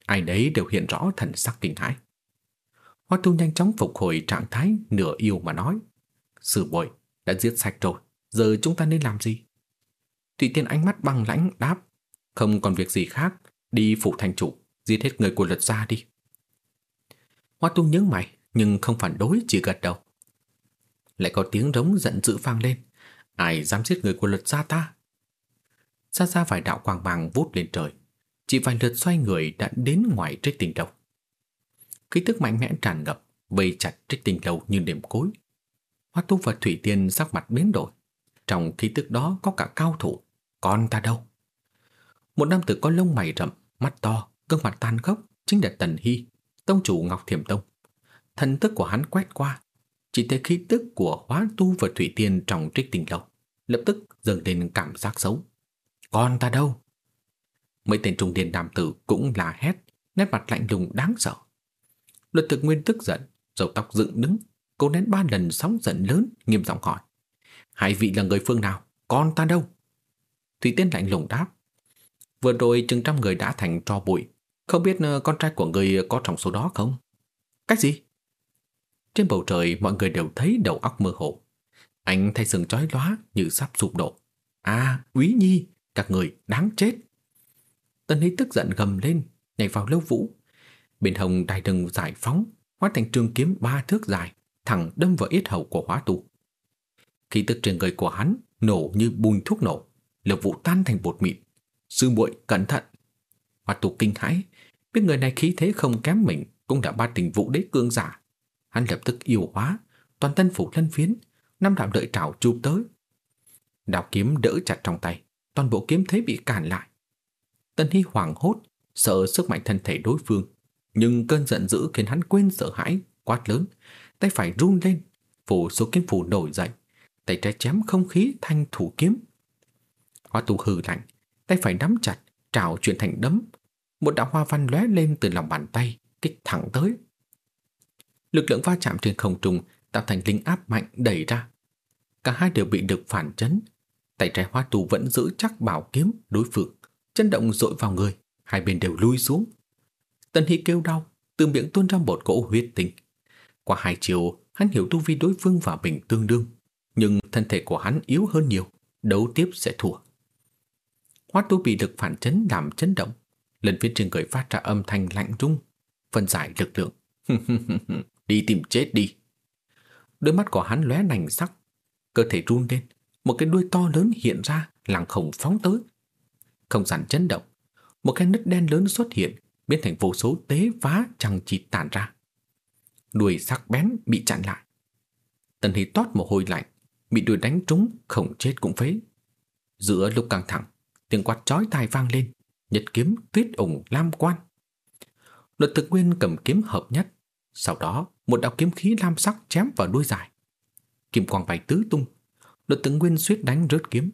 ai đấy đều hiện rõ thần sắc kinh hãi. Hoa tu nhanh chóng phục hồi trạng thái nửa yêu mà nói. Sư bội đã giết sạch rồi, giờ chúng ta nên làm gì? Thủy Tiên ánh mắt băng lãnh đáp, không còn việc gì khác, đi phủ thành chủ, giết hết người của lật ra đi. Hoa tu nhớ mày, nhưng không phản đối chỉ gật đầu. Lại có tiếng rống giận dữ vang lên, ai dám giết người của lật gia ta? Xa xa vài đạo quang bàng vút lên trời, chỉ vài lượt xoay người đã đến ngoài trích tình đầu. Khí tức mạnh mẽ tràn ngập, vây chặt trích tình đầu như đêm cối. Hoắc tu và Thủy Tiên sắc mặt biến đổi. Trong khí tức đó có cả cao thủ, con ta đâu? Một nam tử có lông mày rậm, mắt to, gương mặt tan khốc, chính là Tần Hy, tông chủ Ngọc Thiểm Tông. Thần tức của hắn quét qua, chỉ thấy khí tức của hóa tu và thủy tiên trong trích tình lâu, lập tức dâng lên cảm giác xấu. Con ta đâu? Mấy tên trung niên nam tử cũng là hét, nét mặt lạnh lùng đáng sợ. Luật thực nguyên tức giận, dầu tóc dựng đứng, cô nén ba lần sóng giận lớn, nghiêm giọng hỏi. Hai vị là người phương nào? Con ta đâu? Thủy tiên lạnh lùng đáp. Vừa rồi chừng trăm người đã thành tro bụi. Không biết ờ, con trai của người có trong số đó không? Cách gì? Trên bầu trời mọi người đều thấy đầu óc mơ hồ. Anh thay sừng chói lóa như sắp sụp đổ. À, úy nhi, các người đáng chết. Tân Hí tức giận gầm lên, nhảy vào lâu vũ. Bên hồng đài đừng giải phóng, hóa thành trường kiếm ba thước dài, thẳng đâm vào yết hầu của hóa tu. Khi tức trên người của hắn nổ như bùn thuốc nổ, lục vụ tan thành bột mịn. Sư muội cẩn thận. Hóa tu kinh hãi, biết người này khí thế không kém mình cũng đã ba tình vụ đế cương giả. Hắn lập tức yêu hóa, toàn thân phủ lân phiến, năm đạo đợi trảo chụp tới. Đạo kiếm đỡ chặt trong tay, toàn bộ kiếm thế bị cản lại. Tân Hy hoảng hốt, sợ sức mạnh thân thể đối phương, nhưng cơn giận dữ khiến hắn quên sợ hãi, quát lớn, tay phải run lên, phủ số kiếm phủ nổi dậy, tay trái chém không khí thanh thủ kiếm. Hoa tu hừ lạnh, tay phải nắm chặt, trảo chuyển thành đấm. Một đạo hoa văn lóe lên từ lòng bàn tay, kích thẳng tới. Lực lượng va chạm trên không trung tạo thành linh áp mạnh đẩy ra. Cả hai đều bị được phản chấn. Tay trái hoa tu vẫn giữ chắc bảo kiếm đối phương, chân động dội vào người, hai bên đều lui xuống. Tần Hy kêu đau, từ miệng tuôn ra một cỗ huyết tinh. Qua hai chiều, hắn hiểu tu vi đối phương và mình tương đương, nhưng thân thể của hắn yếu hơn nhiều, đấu tiếp sẽ thua. Hoa tu bị lực phản chấn làm chấn động, lần phía trên người phát ra âm thanh lạnh rung, phân giải lực lượng. [laughs] đi tìm chết đi. Đôi mắt của hắn lóe nành sắc, cơ thể run lên, một cái đuôi to lớn hiện ra, làng khổng phóng tới. Không gian chấn động, một cái nứt đen lớn xuất hiện, biến thành vô số tế phá chẳng chỉ tàn ra. Đuôi sắc bén bị chặn lại. Tần Hy toát một hôi lạnh, bị đuôi đánh trúng, không chết cũng phế. Giữa lúc căng thẳng, tiếng quát chói tai vang lên, nhật kiếm tuyết ủng lam quan. Luật thực nguyên cầm kiếm hợp nhất, sau đó một đạo kiếm khí lam sắc chém vào đuôi dài. Kim quang bay tứ tung, luật thực nguyên suýt đánh rớt kiếm.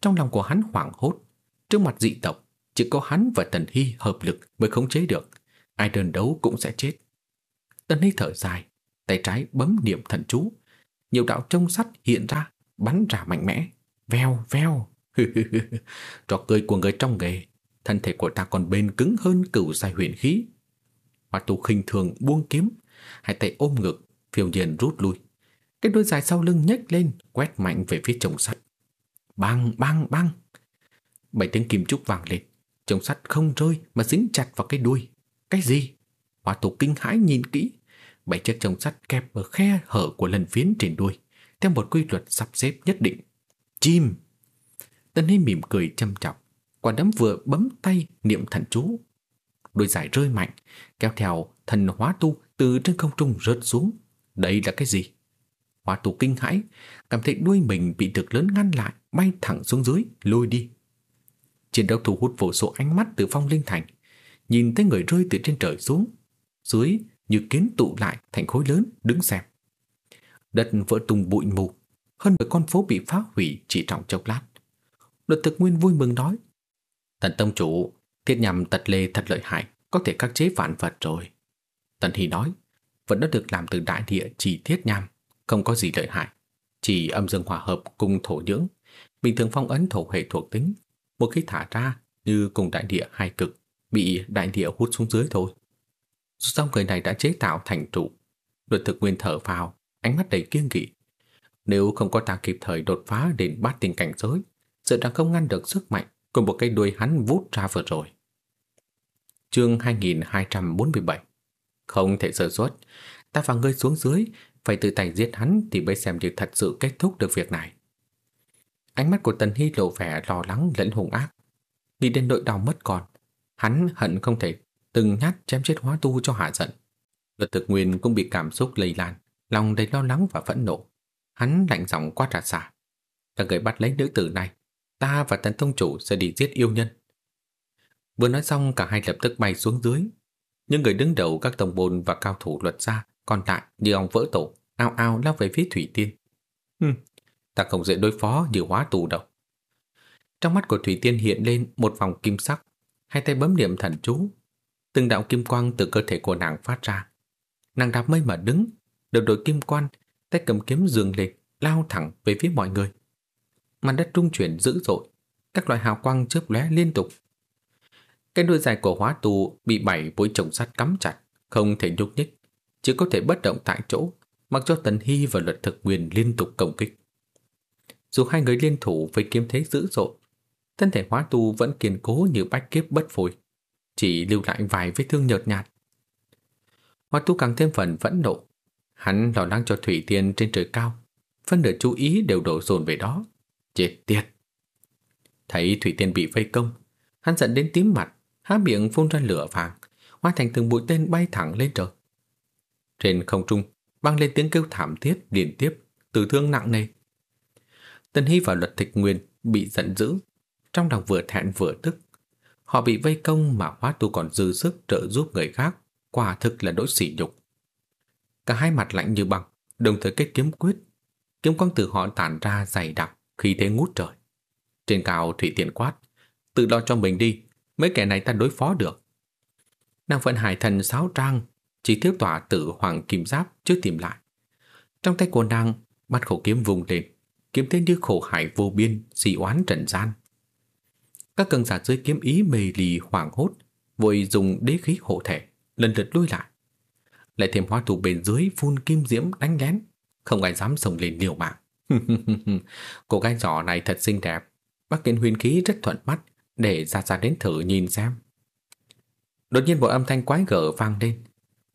Trong lòng của hắn hoảng hốt, trước mặt dị tộc, chỉ có hắn và Tần Hy hợp lực mới khống chế được, ai đơn đấu cũng sẽ chết. Tân Hy thở dài, tay trái bấm niệm thần chú, nhiều đạo trông sắt hiện ra, bắn ra mạnh mẽ, veo veo. [laughs] Trò cười của người trong nghề, thân thể của ta còn bền cứng hơn cửu dài huyền khí. Hoa tu khinh thường buông kiếm, hai tay ôm ngực, phiêu nhiên rút lui. Cái đôi dài sau lưng nhếch lên, quét mạnh về phía chồng sắt. Bang, bang, bang. Bảy tiếng kim trúc vàng lên, chồng sắt không rơi mà dính chặt vào cái đuôi. Cái gì? Hoa tu kinh hãi nhìn kỹ, bảy chiếc trông sắt kẹp ở khe hở của lần phiến trên đuôi, theo một quy luật sắp xếp nhất định. Chim! Tân Hy mỉm cười châm chọc, quả đấm vừa bấm tay niệm thần chú. Đôi giải rơi mạnh, kéo theo thần hóa tu từ trên không trung rớt xuống. Đây là cái gì? Hóa tu kinh hãi, cảm thấy đuôi mình bị thực lớn ngăn lại, bay thẳng xuống dưới, lôi đi. Chiến đấu thu hút vô số ánh mắt từ phong linh thành, nhìn thấy người rơi từ trên trời xuống, dưới như kiến tụ lại thành khối lớn đứng xem. Đất vỡ tung bụi mù, hơn nửa con phố bị phá hủy chỉ trong chốc lát. Đột thực nguyên vui mừng nói, Tần Tông Chủ, thiết nhằm tật lê thật lợi hại, có thể khắc chế vạn vật rồi. Tần Hy nói, vẫn đã được làm từ đại địa chỉ thiết nhằm, không có gì lợi hại. Chỉ âm dương hòa hợp cùng thổ nhưỡng, bình thường phong ấn thổ hệ thuộc tính, một khi thả ra như cùng đại địa hai cực, bị đại địa hút xuống dưới thôi. Dù sao người này đã chế tạo thành trụ, luật thực nguyên thở vào, ánh mắt đầy kiêng kỵ. Nếu không có ta kịp thời đột phá đến bát tình cảnh giới, sợ rằng không ngăn được sức mạnh của một cây đuôi hắn vút ra vừa rồi. Chương 2247 Không thể sơ suất, ta và ngươi xuống dưới, phải tự tay giết hắn thì mới xem như thật sự kết thúc được việc này. Ánh mắt của Tần Hy lộ vẻ lo lắng lẫn hung ác. Nghĩ đến nỗi đau mất con, hắn hận không thể từng nhát chém chết hóa tu cho hạ giận. Luật thực nguyên cũng bị cảm xúc lây lan, lòng đầy lo lắng và phẫn nộ. Hắn lạnh giọng quát ra xả. Các người bắt lấy nữ tử này, ta và tần tông chủ sẽ đi giết yêu nhân. Vừa nói xong cả hai lập tức bay xuống dưới. Nhưng người đứng đầu các tổng bồn và cao thủ luật gia còn lại như ông vỡ tổ, ao ao lao về phía Thủy Tiên. Hừm, ta không dễ đối phó như hóa tù đâu. Trong mắt của Thủy Tiên hiện lên một vòng kim sắc, hai tay bấm niệm thần chú. Từng đạo kim quang từ cơ thể của nàng phát ra. Nàng đạp mây mà đứng, đầu đội kim quan, tay cầm kiếm dường lịch, lao thẳng về phía mọi người. Mặt đất trung chuyển dữ dội, các loại hào quang chớp lóe liên tục. Cái đuôi dài của hóa tù bị bảy bối chồng sắt cắm chặt, không thể nhúc nhích, chỉ có thể bất động tại chỗ, mặc cho Tần Hy và Luật Thực quyền liên tục công kích. Dù hai người liên thủ với kiếm thế dữ dội, thân thể hóa tu vẫn kiên cố như bách kiếp bất phôi, chỉ lưu lại vài vết thương nhợt nhạt. Hoa tu càng thêm phần phẫn nộ, hắn lo lắng cho Thủy Tiên trên trời cao, phân nửa chú ý đều đổ dồn về đó. Chết tiệt! Thấy Thủy Tiên bị vây công, hắn giận đến tím mặt, há miệng phun ra lửa vàng, hóa thành từng bụi tên bay thẳng lên trời. Trên không trung, vang lên tiếng kêu thảm thiết liên tiếp, tử thương nặng nề. Tân Hy và Luật Thịch Nguyên bị giận dữ, trong lòng vừa thẹn vừa tức. Họ bị vây công mà hóa tu còn dư sức trợ giúp người khác, quả thực là nỗi sỉ nhục. Cả hai mặt lạnh như băng, đồng thời kết kiếm quyết. Kiếm quang từ họ tản ra dày đặc, khi thế ngút trời. Trên cao Thủy Tiện quát, tự lo cho mình đi, mấy kẻ này ta đối phó được. Nàng vận hải thần sáo trang, chỉ thiếu tỏa tử hoàng kim giáp chưa tìm lại. Trong tay của nàng, bắt khẩu kiếm vùng lên, kiếm thế như khổ hải vô biên, dị oán trần gian. Các cường giả dưới kiếm ý mê lì hoảng hốt, vội dùng đế khí hộ thể, lần lượt lui lại. Lại thêm hoa thủ bên dưới phun kim diễm đánh lén, không ai dám xông lên liều mạng. [laughs] Cô gái nhỏ này thật xinh đẹp, bác kiến huyền khí rất thuận mắt, để ra ra đến thử nhìn xem. Đột nhiên một âm thanh quái gở vang lên.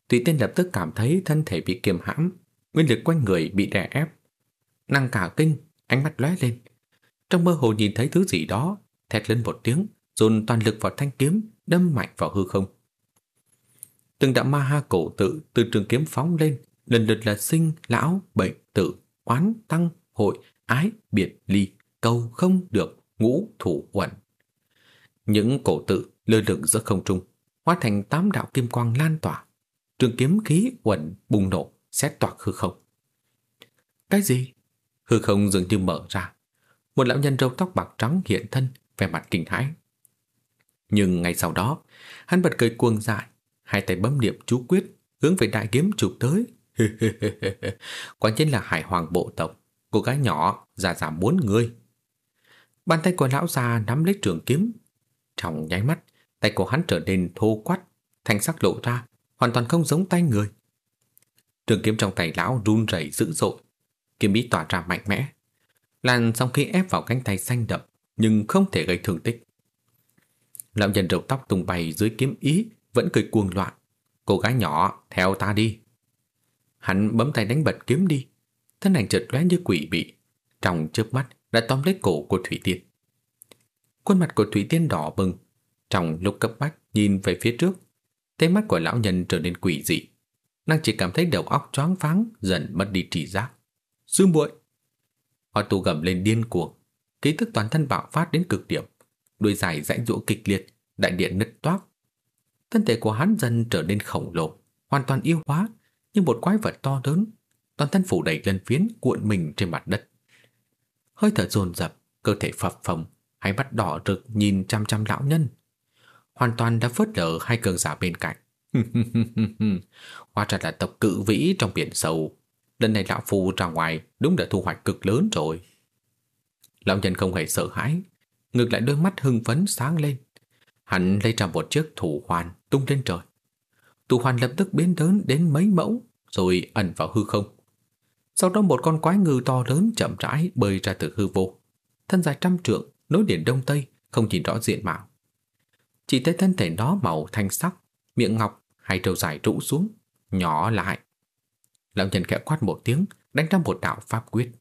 tùy Tiên lập tức cảm thấy thân thể bị kiềm hãm, nguyên lực quanh người bị đè ép. Năng cả kinh, ánh mắt lóe lên. Trong mơ hồ nhìn thấy thứ gì đó, thét lên một tiếng, dồn toàn lực vào thanh kiếm, đâm mạnh vào hư không. Từng đạo ma ha cổ tự từ trường kiếm phóng lên, lần lượt là sinh, lão, bệnh, tử, oán, tăng, hội, ái, biệt, ly, câu không được, ngũ, thủ, uẩn. Những cổ tự lơ lửng giữa không trung, hóa thành tám đạo kim quang lan tỏa. Trường kiếm khí uẩn bùng nổ, xét toạc hư không. Cái gì? Hư không dường như mở ra. Một lão nhân râu tóc bạc trắng hiện thân, vẻ mặt kinh hãi. Nhưng ngay sau đó, hắn bật cười cuồng dại, hai tay bấm niệm chú quyết, hướng về đại kiếm chụp tới. [laughs] Quả nhiên là hải hoàng bộ tộc, cô gái nhỏ, già già bốn người. Bàn tay của lão già nắm lấy trường kiếm. Trong nháy mắt, tay của hắn trở nên thô quắt, thanh sắc lộ ra, hoàn toàn không giống tay người. Trường kiếm trong tay lão run rẩy dữ dội, kiếm ý tỏa ra mạnh mẽ. Làn sóng khí ép vào cánh tay xanh đậm, nhưng không thể gây thương tích. Lão nhân râu tóc tung bay dưới kiếm ý vẫn cười cuồng loạn. Cô gái nhỏ, theo ta đi. Hắn bấm tay đánh bật kiếm đi, thân ảnh chợt lóe như quỷ bị, trong chớp mắt đã tóm lấy cổ của Thủy Tiên. Khuôn mặt của Thủy Tiên đỏ bừng, trong lúc cấp bách nhìn về phía trước, thấy mắt của lão nhân trở nên quỷ dị. Nàng chỉ cảm thấy đầu óc choáng váng, dần mất đi trí giác. Sư muội! Hoa tu gầm lên điên cuồng, ký tức toàn thân bạo phát đến cực điểm, đuôi dài rãnh rũ kịch liệt, đại điện nứt toác. Thân thể của hắn dần trở nên khổng lồ, hoàn toàn yêu hóa, như một quái vật to lớn, toàn thân phủ đầy lân phiến cuộn mình trên mặt đất. Hơi thở dồn dập, cơ thể phập phồng, hai mắt đỏ rực nhìn chăm chăm lão nhân. Hoàn toàn đã phớt lờ hai cường giả bên cạnh. [laughs] Hóa ra là tộc cự vĩ trong biển sâu. Lần này lão phu ra ngoài đúng đã thu hoạch cực lớn rồi. Lão nhân không hề sợ hãi, ngược lại đôi mắt hưng phấn sáng lên. Hắn lấy ra một chiếc thủ hoàn tung lên trời. Thủ hoàn lập tức biến lớn đến mấy mẫu, rồi ẩn vào hư không. Sau đó một con quái ngư to lớn chậm rãi bơi ra từ hư vô. Thân dài trăm trượng, nối liền đông tây, không nhìn rõ diện mạo. Chỉ thấy thân thể nó màu thanh sắc, miệng ngọc, hai trâu dài rũ xuống, nhỏ lại. Lão nhân khẽ quát một tiếng, đánh ra một đạo pháp quyết.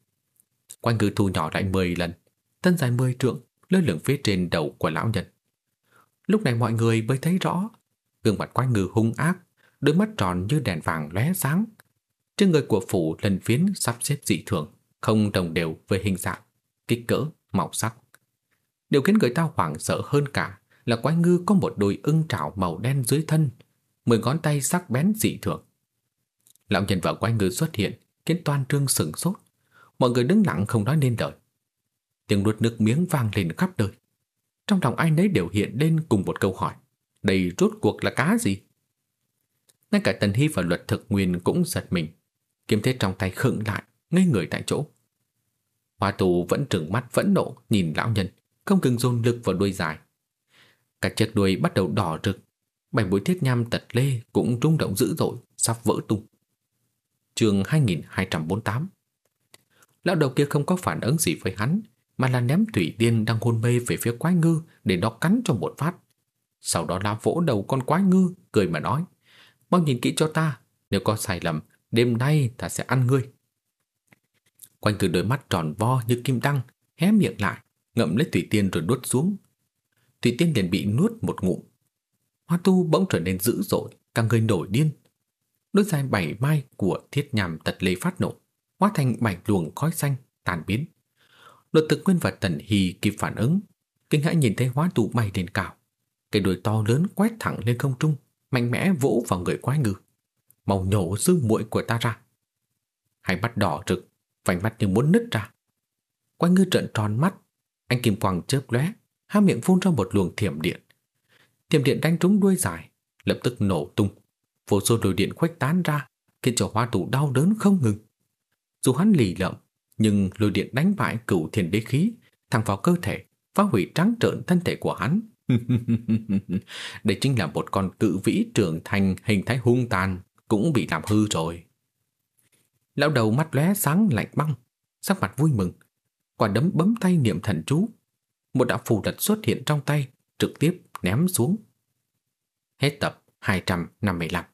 Quanh ngư thu nhỏ lại 10 lần, thân dài 10 trượng, lơ lửng phía trên đầu của lão nhân. Lúc này mọi người mới thấy rõ, gương mặt quái ngư hung ác, đôi mắt tròn như đèn vàng lóe sáng. Trên người của phủ lần phiến sắp xếp dị thường, không đồng đều với hình dạng, kích cỡ, màu sắc. Điều khiến người ta hoảng sợ hơn cả là quái ngư có một đôi ưng trảo màu đen dưới thân, mười ngón tay sắc bén dị thường. Lão nhân và quái ngư xuất hiện, khiến toàn trương sừng sốt. Mọi người đứng lặng không nói nên lời. Tiếng nuốt nước miếng vang lên khắp nơi Trong lòng ai nấy đều hiện lên cùng một câu hỏi. Đây rốt cuộc là cá gì? Ngay cả Tần Hy và luật thực nguyên cũng giật mình. Kiếm thế trong tay khựng lại, ngây người tại chỗ. Hoa tù vẫn trừng mắt vẫn nộ nhìn lão nhân, không ngừng dồn lực vào đuôi dài. Cả chiếc đuôi bắt đầu đỏ rực, bảy mũi thiết nham tật lê cũng rung động dữ dội, sắp vỡ tung. Trường 2248 Lão đầu kia không có phản ứng gì với hắn, mà là ném thủy tiên đang hôn mê về phía quái ngư để nó cắn cho một phát. Sau đó lão vỗ đầu con quái ngư, cười mà nói, mau nhìn kỹ cho ta, nếu có sai lầm, đêm nay ta sẽ ăn ngươi. Quanh từ đôi mắt tròn vo như kim đăng, hé miệng lại, ngậm lấy thủy tiên rồi nuốt xuống. Thủy tiên liền bị nuốt một ngụm. Hoa tu bỗng trở nên dữ dội, cả người nổi điên. Đôi dài bảy mai của thiết nhằm tật lê phát nổ, hóa thành bảy luồng khói xanh, tàn biến. Luật thực nguyên và tần hì kịp phản ứng, kinh hãi nhìn thấy hóa tụ bay lên cao. Cái đuôi to lớn quét thẳng lên không trung, mạnh mẽ vỗ vào người quái ngư. Màu nhổ dư muội của ta ra. Hai mắt đỏ rực, vành mắt như muốn nứt ra. Quái ngư trợn tròn mắt, anh kim quang chớp lóe, há miệng phun ra một luồng thiểm điện. Thiểm điện đánh trúng đuôi dài, lập tức nổ tung. Vô số đồi điện khuếch tán ra, khiến cho hoa tụ đau đớn không ngừng. Dù hắn lì lợm, nhưng lôi điện đánh bại cửu thiên đế khí, thẳng vào cơ thể, phá hủy trắng trợn thân thể của hắn. [laughs] Đây chính là một con cự vĩ trưởng thành hình thái hung tàn, cũng bị làm hư rồi. Lão đầu mắt lóe sáng lạnh băng, sắc mặt vui mừng, quả đấm bấm tay niệm thần chú. Một đạo phù đật xuất hiện trong tay, trực tiếp ném xuống. Hết tập 255